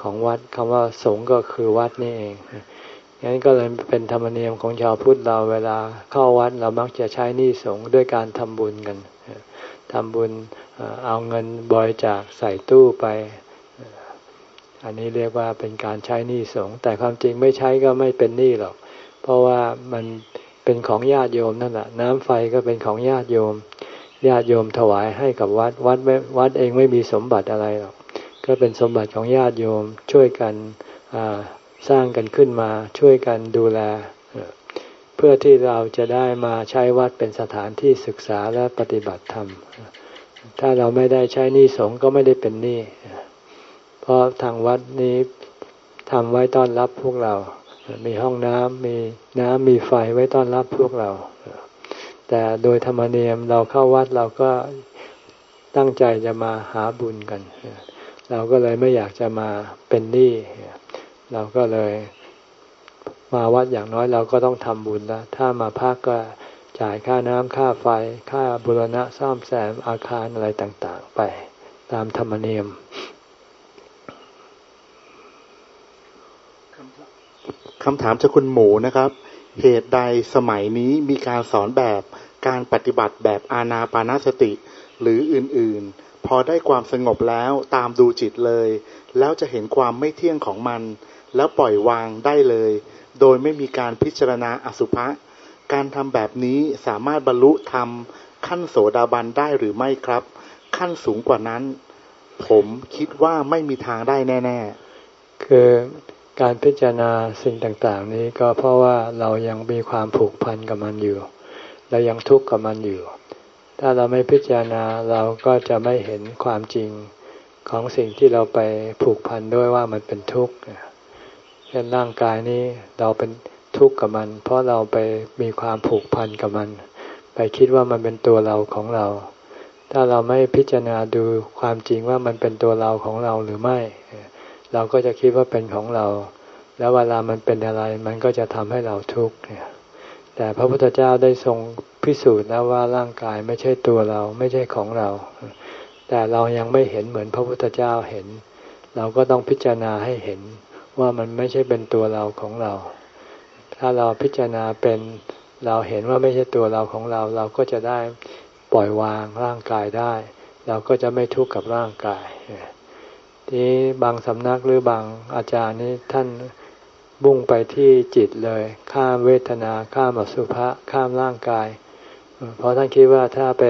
ของวัดคำว่าสงฆ์ก็คือวัดนี่เองงั้นก็เลยเป็นธรรมเนียมของชาวพุทธเราเวลาเข้าวัดเรามักจะใช้หนี้สงฆ์ด้วยการทำบุญกันทำบุญเอาเงินบริจาคใส่ตู้ไป อันนี้เรียกว่าเป็นการใช้หนี้สงฆ์แต่ความจริงไม่ใช้ก็ไม่เป็นหนี้หรอก เพราะว่ามันเป็นของญาติโยมนั่นแหละน้ำไฟก็เป็นของญาติโยม ญาติโยมถวายให้กับวัดวัดวัดเองไม่มีสมบัติอะไรหรอกก็เป็นสมบัติของญาติโยมช่วยกันสร้างกันขึ้นมาช่วยกันดูแล เพื่อที่เราจะได้มาใช้วัดเป็นสถานที่ศึกษาและปฏิบัติธรรม ถ้าเราไม่ได้ใช้หนี้สงก็ไม่ได้เป็นหนี้เพราะทางวัดนี้ทำไว้ต้อนรับพวกเรา มีห้องน้ำมีน้ำมีไฟไว้ต้อนรับพวกเรา แต่โดยธรรมเนียมเราเข้าวัดเราก็ตั้งใจจะมาหาบุญกัน เราก็เลยไม่อยากจะมาเป็นหนี้เราก็เลยมาวัดอย่างน้อยเราก็ต้องทำบุญแล้ว ถ้ามาพักก็จ่ายค่าน้ำค่าไฟ ค่าบุรณะซ่อมแซมอาคารอะไรต่างๆ ไปตามธรรมเนียม
คำถามจากคุณหมูนะครับ เหตุใดสมัยนี้มีการสอนแบบ การปฏิบัติแบบอาณาปานาสติ หรืออื่นๆ พอได้ความสงบแล้วตามดูจิตเลย แล้วจะเห็นความไม่เที่ยงของมัน แล้วปล่อยวางได้เลย โดยไม่มีการพิจารณาอสุภะการทำแบบนี้สามารถบรรลุธรรมขั้นโสดาบันได้หรือไม่ครับ ขั้นสูงกว่านั้น ผมคิดว่าไม่มีทางได้แน่
ๆ คือการพิจารณาสิ่งต่างๆ นี้ก็เพราะว่าเรายังมีความผูกพันกับมันอยู่ เรายังทุกข์กับมันอยู่ ถ้าเราไม่พิจารณาเราก็จะไม่เห็นความจริงของสิ่งที่เราไปผูกพันด้วยว่ามันเป็นทุกข์เช่นร่างกายนี้เราเป็นทุกข์กับมัน เพราะเราไปมีความผูกพันกับมัน ไปคิดว่ามันเป็นตัวเราของเรา ถ้าเราไม่พิจารณาดูความจริงว่ามันเป็นตัวเราของเราหรือไม่ เราก็จะคิดว่าเป็นของเรา แล้วเวลามันเป็นอะไรมันก็จะทำให้เราทุกข์เนี่ย แต่พระพุทธเจ้าได้ทรงพิสูจน์แล้วว่าร่างกายไม่ใช่ตัวเราไม่ใช่ของเรา แต่เรายังไม่เห็นเหมือนพระพุทธเจ้าเห็น เราก็ต้องพิจารณาให้เห็นว่ามันไม่ใช่เป็นตัวเราของเรา ถ้าเราพิจารณาเป็นเราเห็นว่าไม่ใช่ตัวเราของเรา เราก็จะได้ปล่อยวางร่างกายได้ เราก็จะไม่ทุกข์กับร่างกาย ที่บางสำนักหรือบางอาจารย์นี่ท่าน บุ่งไปที่จิตเลย ข้ามเวทนา ข้ามอสุภะข้ามร่างกาย เพราะท่านคิดว่าถ้าไป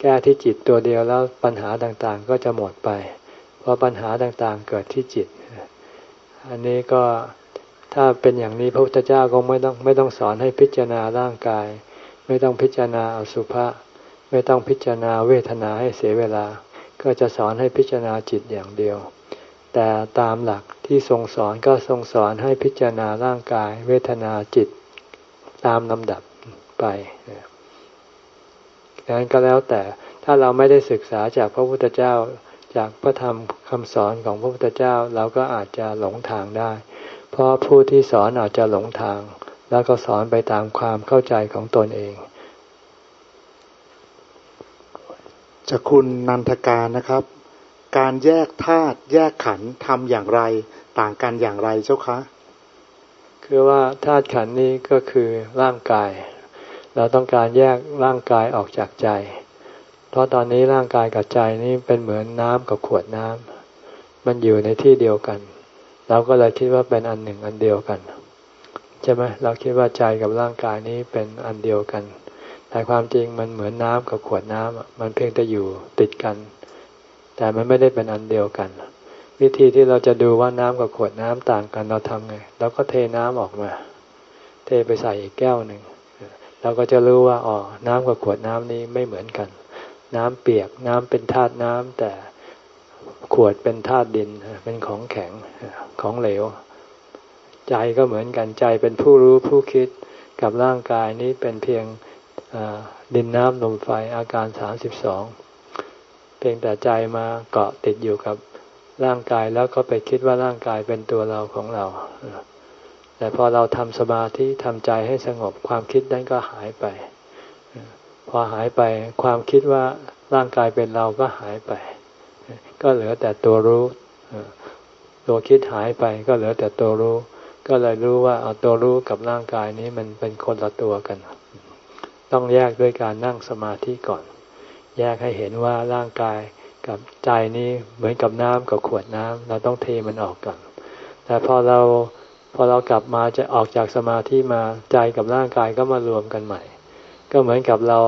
แก้ที่จิตตัวเดียวแล้วปัญหาต่างๆ ก็จะหมดไป เพราะปัญหาต่างๆเกิดที่จิต อันนี้ก็ถ้าเป็นอย่างนี้พระพุทธเจ้าก็ไม่ต้องไม่ต้องสอนให้พิจารณาร่างกาย ไม่ต้องพิจารณาอสุภะไม่ต้องพิจารณาเวทนาให้เสียเวลา ก็จะสอนให้พิจารณาจิตอย่างเดียว แต่ตามหลักที่ทรงสอนก็ทรงสอนให้พิจารณาร่างกาย เวทนาจิตตามลำดับไปดังนั้นก็แล้วแต่ถ้าเราไม่ได้ศึกษาจากพระพุทธเจ้าจากพระธรรมคำสอนของพระพุทธเจ้าเราก็อาจจะหลงทางได้ เพราะผู้ที่สอนอาจจะหลงทาง แล้วก็สอนไปตามความเข้าใจของตนเอง
จะคุณนันทการนะครับ การแยกธาตุแยกขันธ์ทำอย่างไร ต่างกันอย่างไรเจ้าคะ
คือว่าธาตุขันธ์นี้ก็คือร่างกาย เราต้องการแยกร่างกายออกจากใจ เพราะตอนนี้ร่างกายกับใจนี้เป็นเหมือนน้ำกับขวดน้ำมันอยู่ในที่เดียวกัน เราก็เลยคิดว่าเป็นอันหนึ่งอันเดียวกันใช่ไหมเราคิดว่าใจกับร่างกายนี้เป็นอันเดียวกัน แต่ความจริงมันเหมือนน้ำกับขวดน้ำมันเพียงแต่อยู่ติดกัน แต่มันไม่ได้เป็นอันเดียวกัน วิธีที่เราจะดูว่าน้ำกับขวดน้ำต่างกันเราทำไงเราก็เทน้ำออกมา เทไปใส่อีกแก้วหนึ่งเราก็จะรู้ว่าอ๋อน้ำกับขวดน้ำนี้ไม่เหมือนกัน น้ำเปียกน้ำเป็นธาตุน้ำแต่ขวดเป็นธาตุดิน เป็นของแข็งของเหลว ใจก็เหมือนกันใจเป็นผู้รู้ผู้คิดกับร่างกายนี้เป็นเพียงดินน้ำลมไฟอาการสามสิบสอง พียงแต่ใจมาเกาะติดอยู่กับร่างกายแล้วก็ไปคิดว่าร่างกายเป็นตัวเราของเรา แต่พอเราทำสมาธิทำใจให้สงบความคิดนั้นก็หายไป พอหายไปความคิดว่าร่างกายเป็นเราก็หายไป ก็เหลือแต่ตัวรู้ตัวคิดหายไปก็เหลือแต่ตัวรู้ ก็เลยรู้ว่าเอาตัวรู้กับร่างกายนี้มันเป็นคนละตัวกัน ต้องแยกด้วยการนั่งสมาธิก่อน แยกให้เห็นว่าร่างกายกับใจนี้เหมือนกับน้ำกับขวดน้ำเราต้องเทมันออกก่อน แต่พอเราพอเรากลับมาจะออกจากสมาธิมาใจกับร่างกายก็มารวมกันใหม่ ก็เหมือนกับเรา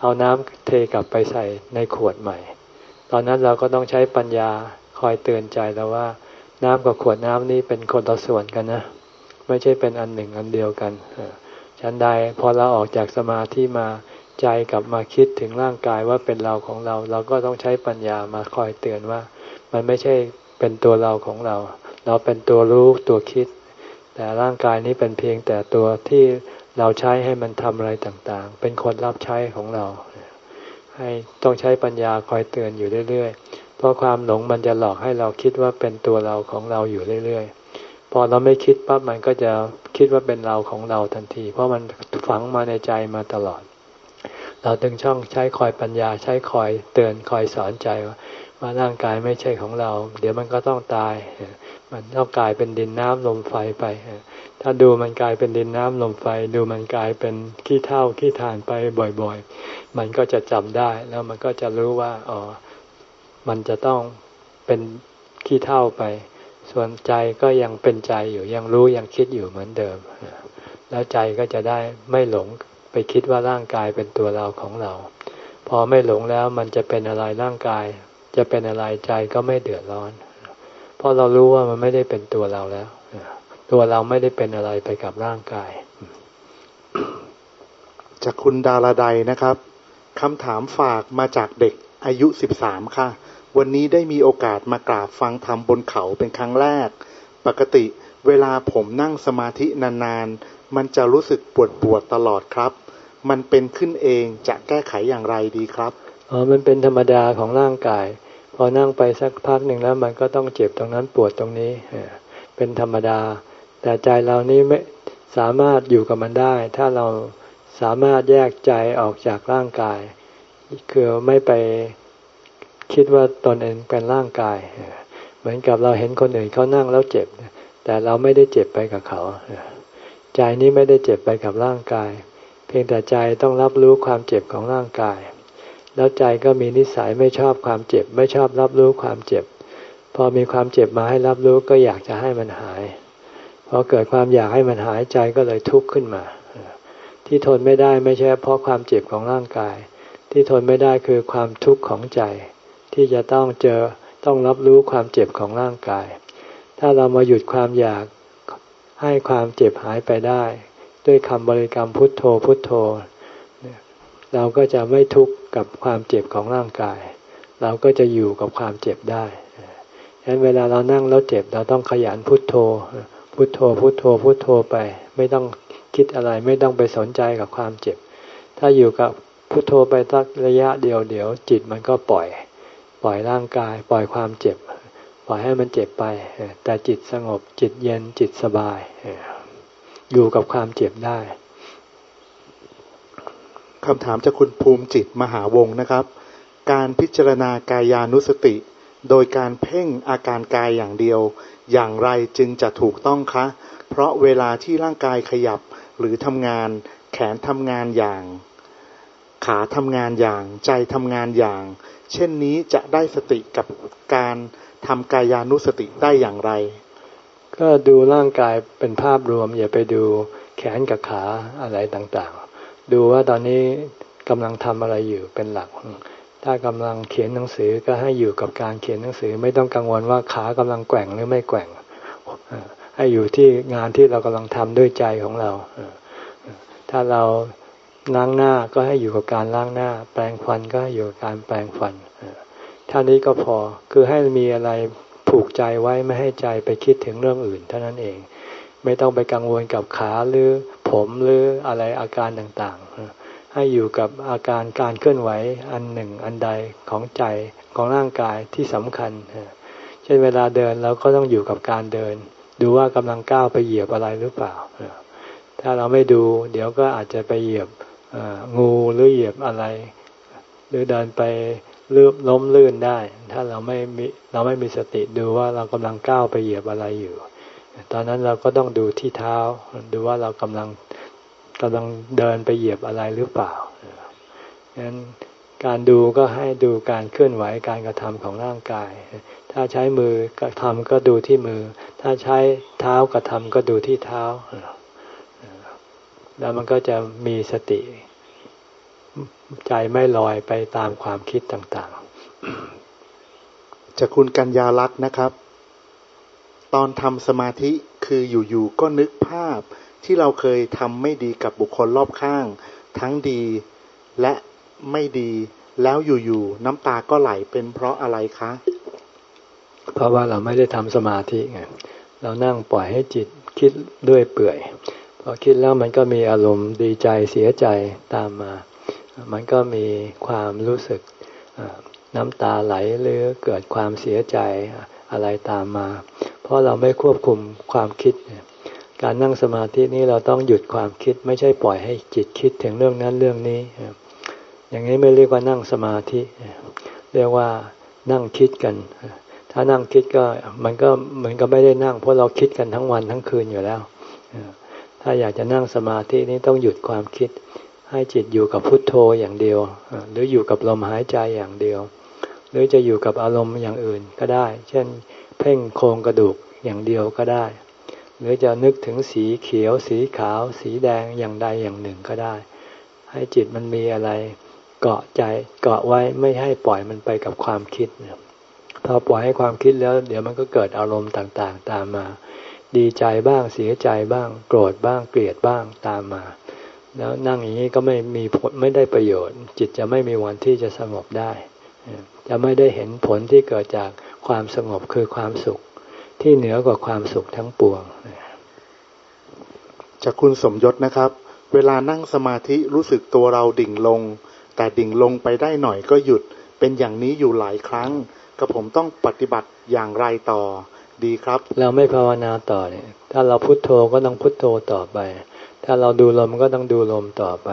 เอาน้ำเทกลับไปใส่ในขวดใหม่ ตอนนั้นเราก็ต้องใช้ปัญญาคอยเตือนใจเราว่า น้ำกับขวดน้ำนี้เป็นคนละส่วนกันนะ ไม่ใช่เป็นอันหนึ่งอันเดียวกันฉันใดพอเราออกจากสมาธิมา ใจกลับมาคิดถึงร่างกายว่าเป็นเราของเรา เราก็ต้องใช้ปัญญามาคอยเตือนว่า มันไม่ใช่เป็นตัวเราของเรา เราเป็นตัวรู้ตัวคิด แต่ร่างกายนี้เป็นเพียงแต่ตัวที่เราใช้ให้มันทำอะไรต่างๆ เป็นคนรับใช้ของเรา ให้ต้องใช้ปัญญาคอยเตือนอยู่เรื่อยๆ เพราะความหลงมันจะหลอกให้เราคิดว่าเป็นตัวเราของเราอยู่เรื่อยๆ พอเราไม่คิดปั๊บมันก็จะคิดว่าเป็นเราของเราทันที เพราะมันฝังมาในใจมาตลอด เราตึงช่องใช้คอยปัญญาใช้คอยเตือนคอยสอนใจว่าว่าร่างกายไม่ใช่ของเรา เดี๋ยวมันก็ต้องตาย มันต้องกลายเป็นดินน้ำลมไฟไป ถ้าดูมันกลายเป็นดินน้ำลมไฟ ดูมันกลายเป็นขี้เท่าขี้ทานไปบ่อยๆ มันก็จะจำได้แล้วมันก็จะรู้ว่าอ๋อมันจะต้องเป็นขี้เท่าไป ส่วนใจก็ยังเป็นใจอยู่ยังรู้ยังคิดอยู่เหมือนเดิม แล้วใจก็จะได้ไม่หลง ไปคิดว่าร่างกายเป็นตัวเราของเรา พอไม่หลงแล้วมันจะเป็นอะไรร่างกาย จะเป็นอะไรใจก็ไม่เดือดร้อน เพราะเรารู้ว่ามันไม่ได้เป็นตัวเราแล้ว ตัวเราไม่ได้เป็นอะไรไปกับร่างกาย
จากคุณดาราใดนะครับคำถามฝากมาจากเด็กอายุสิบสามค่ะ วันนี้ได้มีโอกาสมากราบฟังธรรมบนเขาเป็นครั้งแรก ปกติเวลาผมนั่งสมาธินานๆ มันจะรู้สึกปวดปวดตลอดครับ มันเป็นขึ้นเองจะแก้ไขอย่างไรดีครับ
อ๋อมันเป็นธรรมดาของร่างกาย พอนั่งไปสักพักหนึ่งแล้ว มันก็ต้องเจ็บตรงนั้นปวดตรงนี้เป็นธรรมดา แต่ใจเรานี้ไม่สามารถอยู่กับมันได้ ถ้าเราสามารถแยกใจออกจากร่างกาย คือไม่ไปคิดว่าตนเองเป็นร่างกาย เหมือนกับเราเห็นคนอื่นเขานั่งแล้วเจ็บ แต่เราไม่ได้เจ็บไปกับเขา ใจนี้ไม่ได้เจ็บไปกับร่างกาย พียงแต่ใจต้องรับรู้ความเจ็บของร่างกาย แล้วใจก็มีนิสัยไม่ชอบความเจ็บ ไม่ชอบรับรู้ความเจ็บ พอมีความเจ็บมาให้รับรู้ก็อยากจะให้มันหาย พอเกิดความอยากให้มันหายใจก็เลยทุกข์ขึ้นมา ที่ทนไม่ได้ไม่ใช่เพราะความเจ็บของร่างกาย ที่ทนไม่ได้คือความทุกข์ของใจ ที่จะต้องเจอต้องรับรู้ความเจ็บของร่างกาย ถ้าเรามาหยุดความอยากให้ความเจ็บหายไปได้ ด้วยคำบริกรรมพุทโธพุทโธ เราก็จะไม่ทุกข์กับความเจ็บของร่างกาย เราก็จะอยู่กับความเจ็บได้ฉะนั้นเวลาเรานั่งแล้วเจ็บเราต้องขยันพุทโธ พุทโธพุทโธพุทโธไป ไม่ต้องคิดอะไรไม่ต้องไปสนใจกับความเจ็บ ถ้าอยู่กับพุทโธไปสักระยะเดียวเดี๋ยวจิตมันก็ปล่อย ปล่อยร่างกาย ปล่อยความเจ็บ ปล่อยให้มันเจ็บไป แต่จิตสงบจิตเย็นจิตสบาย อยู่กับความเจ็บได้
คำถามจากคุณภูมิจิตมหาวงนะครับ การพิจารณากายานุสติ โดยการเพ่งอาการกายอย่างเดียว อย่างไรจึงจะถูกต้องคะ เพราะเวลาที่ร่างกายขยับหรือทำงาน แขนทำงานอย่าง ขาทำงานอย่าง ใจทำงานอย่าง เช่นนี้จะได้สติกับการทำกายานุสติได้อย่างไร
ก็ดูร่างกายเป็นภาพรวม อย่าไปดูแขนกับขาอะไรต่างๆ ดูว่าตอนนี้กำลังทำอะไรอยู่เป็นหลัก ถ้ากำลังเขียนหนังสือก็ให้อยู่กับการเขียนหนังสือ ไม่ต้องกังวลว่าขากำลังแกว่งหรือไม่แกว่ง ให้อยู่ที่งานที่เรากำลังทำด้วยใจของเรา ถ้าเราล้างหน้าก็ให้อยู่กับการล้างหน้า แปรงฟันก็ให้อยู่กับการแปรงฟันท่านี้ก็พอคือให้มีอะไร ผูกใจไว้ไม่ให้ใจไปคิดถึงเรื่องอื่น เท่านั้นเอง ไม่ต้องไปกังวลกับขาหรือผมหรืออะไรอาการต่างๆ ให้อยู่กับอาการการเคลื่อนไหวอันหนึ่งอันใดของใจของร่างกายที่สำคัญ เช่นเวลาเดินเราก็ต้องอยู่กับการเดิน ดูว่ากำลังก้าวไปเหยียบอะไรหรือเปล่า ถ้าเราไม่ดู เดี๋ยวก็อาจจะไปเหยียบงูหรือเหยียบอะไร หรือเดินไป ลื่นล้มลื่นได้ ถ้าเราไม่มีเราไม่มีสติดูว่าเรากำลังก้าวไปเหยียบอะไรอยู่ ตอนนั้นเราก็ต้องดูที่เท้า ดูว่าเรากำลังกำลังเดินไปเหยียบอะไรหรือเปล่าฉะนั้นการดูก็ให้ดูการเคลื่อนไหวการกระทำของร่างกาย ถ้าใช้มือกระทำก็ดูที่มือ ถ้าใช้เท้ากระทำก็ดูที่เท้า แล้วมันก็จะมีสติ ใจไม่ลอยไปตามความคิดต่าง
ๆจะคุณกัญญาลักษณ์นะครับ ตอนทำสมาธิคืออยู่ๆก็นึกภาพที่เราเคยทำไม่ดีกับบุคคลรอบข้าง ทั้งดีและไม่ดี แล้วอยู่ๆน้ำตาก็ไหลเป็นเพราะอะไรคะ
เพราะว่าเราไม่ได้ทำสมาธิไงเรานั่งปล่อยให้จิตคิดด้วยเปื่อยพอคิดแล้วมันก็มีอารมณ์ดีใจเสียใจตามมา มันก็มีความรู้สึกน้ำตาไหลหรือเกิดความเสียใจอะไรตามมา เพราะเราไม่ควบคุมความคิด การนั่งสมาธินี้เราต้องหยุดความคิดไม่ใช่ปล่อยให้จิตคิดถึงเรื่องนั้นเรื่องนี้ อย่างนี้ไม่เรียกว่านั่งสมาธิ เรียกว่านั่งคิดกัน ถ้านั่งคิดก็มันก็เหมือนกับไม่ได้นั่ง เพราะเราคิดกันทั้งวันทั้งคืนอยู่แล้ว ถ้าอยากจะนั่งสมาธินี้ต้องหยุดความคิด ให้จิตอยู่กับพุทโธอย่างเดียว หรืออยู่กับลมหายใจอย่างเดียว หรือจะอยู่กับอารมณ์อย่างอื่นก็ได้ เช่น เพ่งโครงกระดูกอย่างเดียวก็ได้ หรือจะนึกถึงสีเขียว สีขาว สีแดงอย่างใดอย่างหนึ่งก็ได้ ให้จิตมันมีอะไรเกาะใจเกาะไว้ไม่ให้ปล่อยมันไปกับความคิดพอปล่อยให้ความคิดแล้ว เดี๋ยวมันก็เกิดอารมณ์ต่างๆ ตามมา ดีใจบ้างเสียใจบ้าง โกรธบ้างเกลียดบ้างตามมา แล้วนั่งอย่างนี้ก็ไม่มีผลไม่ได้ประโยชน์ จิตจะไม่มีวันที่จะสงบได้ จะไม่ได้เห็นผลที่เกิดจากความสงบคือความสุขที่เหนือกว่าความสุขทั้งปวง
จากคุณสมยศนะครับ เวลานั่งสมาธิรู้สึกตัวเราดิ่งลง แต่ดิ่งลงไปได้หน่อยก็หยุด เป็นอย่างนี้อยู่หลายครั้งกับผมต้องปฏิบัติอย่างไรต่อดีครับ
เราไม่ภาวนาต่อเนี่ย ถ้าเราพุโทโธก็ต้องพุโทโธต่อไป ถ้าเราดูลมก็ต้องดูลมต่อไป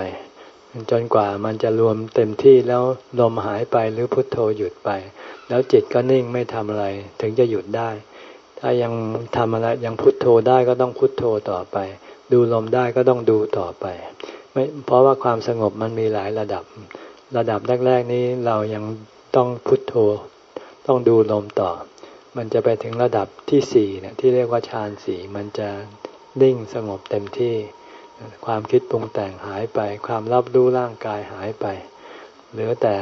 จนกว่ามันจะรวมเต็มที่แล้วลมหายไปหรือพุทโธหยุดไป แล้วจิตก็นิ่งไม่ทำอะไร ถึงจะหยุดได้ ถ้ายังทำอะไรยังพุทโธได้ก็ต้องพุทโธต่อไป ดูลมได้ก็ต้องดูต่อไปไม่เพราะว่าความสงบมันมีหลายระดับ ระดับแรก ๆ นี้เรายังต้องพุทโธ ต้องดูลมต่อ มันจะไปถึงระดับที่สี่เนี่ยที่เรียกว่าฌานสี่มันจะนิ่งสงบเต็มที่ ความคิดปรุงแต่งหายไป ความรับรู้ร่างกายหายไป เหลือแต่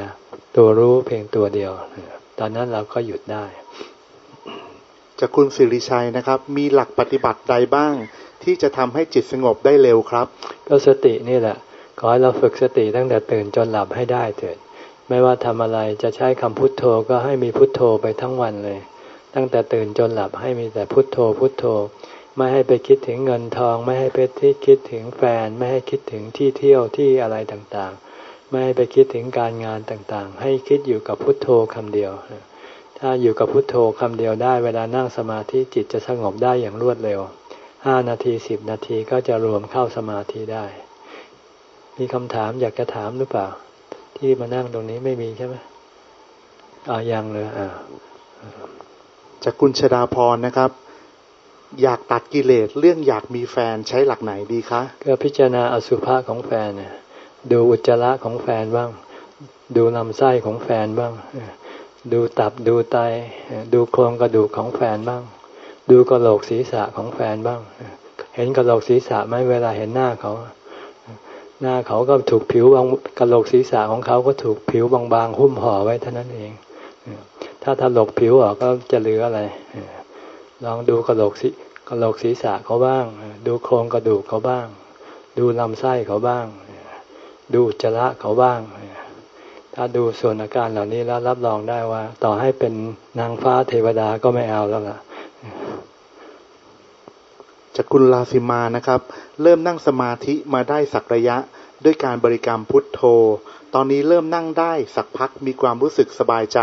ตัวรู้เพียงตัวเดียว ตอนนั้นเราก็หยุดได้
จากคุณสิริชัยนะครับ มีหลักปฏิบัติใดบ้าง ที่จะทำให้จิตสงบได้เร็วครับ
ก็สตินี่แหละ ขอให้เราฝึกสติตั้งแต่ตื่นจนหลับให้ได้เถิดไม่ว่าทำอะไรจะใช้คำพุทโธก็ให้มีพุทโธไปทั้งวันเลย ตั้งแต่ตื่นจนหลับให้มีแต่พุทโธพุทโธ ไม่ให้ไปคิดถึงเงินทอง ไม่ให้ไปที่คิดถึงแฟน ไม่ให้คิดถึงที่เที่ยวที่อะไรต่างๆ ไม่ให้ไปคิดถึงการงานต่างๆ ให้คิดอยู่กับพุทโธคำเดียว ถ้าอยู่กับพุทโธคำเดียวได้ เวลานั่งสมาธิจิตจะสงบได้อย่างรวดเร็วห้านาทีสิบนาทีก็จะรวมเข้าสมาธิได้ มีคำถามอยากจะถามหรือเปล่า ที่มานั่งตรงนี้ไม่มีใช่ไหมอ่ายังเลยอ่า
จากคุณชดาพรนะครับ อยากตัดกิเลสเรื่องอยากมีแฟนใช้หลักไหนดีคะ
ก็พิจารณาอสุภะของแฟนเนี่ยดูอุจจาระของแฟนบ้าง ดูลำไส้ของแฟนบ้าง ดูตับดูไต ดูโครงกระดูกของแฟนบ้าง ดูกระโหลกศีรษะของแฟนบ้าง เห็นกระโหลกศีรษะไหมเวลาเห็นหน้าเขาหน้าเขาก็ถูกผิวบางกระโหลกศีรษะของเขาก็ถูกผิวบางๆหุ้มห่อไว้เท่านั้นเอง ถ้าถลกผิวออกก็จะเหลืออะไร ลองดูกระโหลกศีกระโหลกศีรษะเขาบ้าง ดูโครงกระดูกเขาบ้าง ดูลำไส้เขาบ้าง ดูจระเขาบ้าง ถ้าดูส่วนอาการเหล่านี้แล้วรับรองได้ว่า ต่อให้เป็นนางฟ้าเทวดาก็ไม่เอาแล้วล่ะ
จากคุณลาซิมานะครับ เริ่มนั่งสมาธิมาได้สักระยะด้วยการบริกรรมพุทโธ ตอนนี้เริ่มนั่งได้สักพักมีความรู้สึกสบายใจ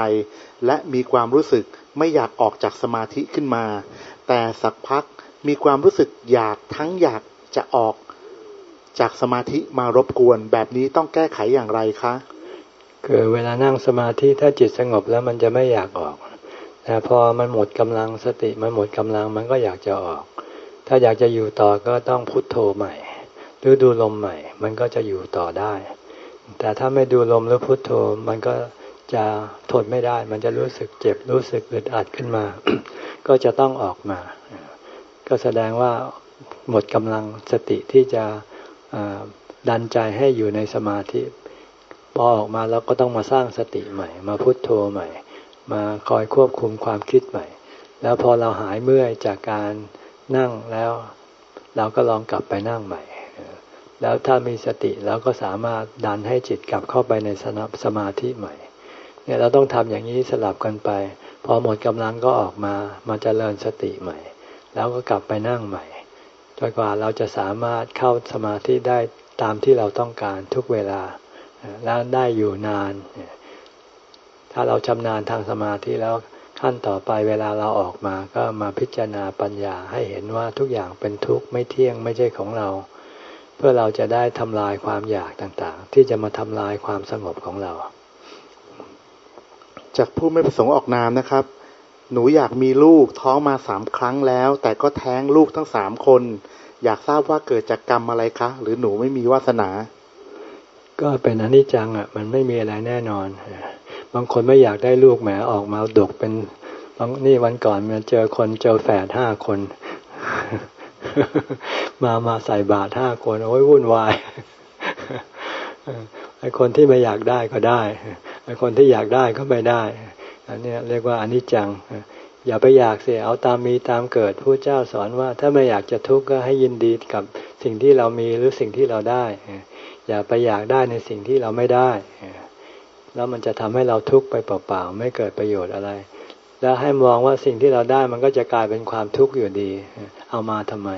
และมีความรู้สึกไม่อยากออกจากสมาธิขึ้นมา แต่สักพักมีความรู้สึกอยากทั้งอยากจะออกจากสมาธิมารบกวน แบบนี้ต้องแก้ไขอย่างไรคะ
คือเวลานั่งสมาธิถ้าจิตสงบแล้วมันจะไม่อยากออกแต่พอมันหมดกำลังสติมันหมดกำลังมันก็อยากจะออก ถ้าอยากจะอยู่ต่อก็ต้องพุทโธใหม่หรือดูลมใหม่ มันก็จะอยู่ต่อได้ แต่ถ้าไม่ดูลมหรือพุทโธมันก็จะทนไม่ได้ มันจะรู้สึกเจ็บรู้สึกอึดอัดขึ้นมา ก็จะต้องออกมา ก็แสดงว่าหมดกำลังสติที่จะดันใจให้อยู่ในสมาธิพอออกมาแล้วก็ต้องมาสร้างสติใหม่ มาพุโทโธใหม่ มาคอยควบคุมความคิดใหม่ แล้วพอเราหายเมื่อยจากการนั่งแล้ว เราก็ลองกลับไปนั่งใหม่ แล้วถ้ามีสติเราก็สามารถดันให้จิตกลับเข้าไปในสนับสมาธิใหม่ เนี่ยเราต้องทำอย่างนี้สลับกันไป พอหมดกำลังก็ออกมามาเจริญสติใหม่ แล้วก็กลับไปนั่งใหม่จนกว่าเราจะสามารถเข้าสมาธิได้ตามที่เราต้องการทุกเวลาแล้วได้อยู่นาน ถ้าเราชำนาญทางสมาธิแล้วขั้นต่อไปเวลาเราออกมาก็มาพิจารณาปัญญาให้เห็นว่าทุกอย่างเป็นทุกข์ไม่เที่ยงไม่ใช่ของเรา เพื่อเราจะได้ทำลายความอยากต่างๆ ที่จะมาทำลายความสงบของเรา
จากผู้ไม่ประสงค์ออกนามนะครับ หนูอยากมีลูกท้องมาสามครั้งแล้ว แต่ก็แท้งลูกทั้งสามคน อยากทราบว่าเกิดจากกรรมอะไรคะ หรือหนูไม่มีวาสนา
ก็เป็นอนิจจังอะ มันไม่มีอะไรแน่นอน บางคนไม่อยากได้ลูกแหมออกมาดกเป็นบางนี่วันก่อนมาเจอคนเจอแฝดห้าคน มามาใส่บาตรห้าคนโอ้ยวุ่นวายไอคนที่ไม่อยากได้ก็ได้ไอคนที่อยากได้ก็ไม่ได้ อันนี้เรียกว่าอนิจจัง อย่าไปอยากเสียเอาตามมีตามเกิดผู้เจ้าสอนว่า ถ้าไม่อยากจะทุกข์ก็ให้ยินดีกับสิ่งที่เรามีหรือสิ่งที่เราได้ อย่าไปอยากได้ในสิ่งที่เราไม่ได้ แล้วมันจะทำให้เราทุกข์ไปเปล่าๆไม่เกิดประโยชน์อะไร แล้วให้มองว่าสิ่งที่เราได้มันก็จะกลายเป็นความทุกข์อยู่ดี เอามาทำไม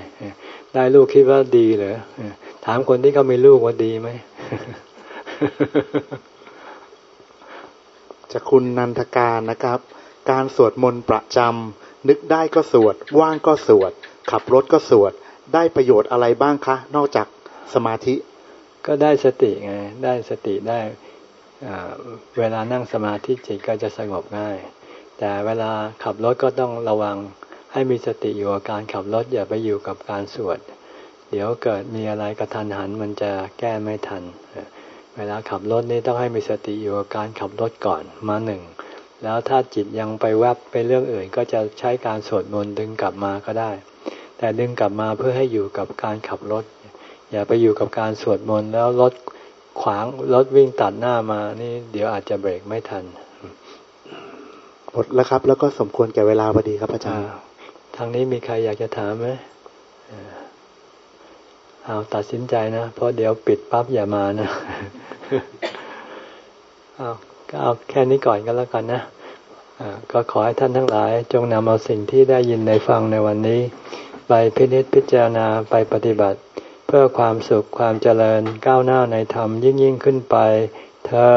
ได้ลูกคิดว่าดีเหรอถามคนที่เขามีลูกว่าดีไหม
จะคุณนันทการนะครับ การสวดมนต์ประจำนึกได้ก็สวด ว่างก็สวด ขับรถก็สวด ได้ประโยชน์อะไรบ้างคะ นอกจากสมาธิ
ก็ได้สติไง ได้สติได้เวลานั่งสมาธิจิตก็จะสงบง่าย แต่เวลาขับรถก็ต้องระวังให้มีสติอยู่กับการขับรถอย่าไปอยู่กับการสวด เดี๋ยวเกิดมีอะไรกระทันหันมันจะแก้ไม่ทัน เวลาขับรถนี่ต้องให้มีสติอยู่กับการขับรถก่อนมาหนึ่งแล้วถ้าจิตยังไปแวบไปเรื่องอื่น ก็จะใช้การสวดมนต์ดึงกลับมาก็ได้ แต่ดึงกลับมาเพื่อให้อยู่กับการขับรถ อย่าไปอยู่กับการสวดมนต์แล้วรถขวางรถวิ่งตัดหน้ามานี่เดี๋ยวอาจจะเบรกไม่ทัน
หมดแล้วครับ แล้วก็สมควรแก่เวลาพอดีครับอาจารย์
ทางนี้มีใครอยากจะถามไหมเอาตัดสินใจนะ เพราะเดี๋ยวปิดปั๊บอย่ามานะเอาก็เอาแค่นี้ก่อนก็แล้วกันนะก็ขอให้ท่านทั้งหลาย จงนำเอาสิ่งที่ได้ยินในฟังในวันนี้ ไปพินิจพิจารณาไปปฏิบัติ เพื่อความสุขความเจริญก้าวหน้าในธรรมยิ่งยิ่งขึ้นไปเทอ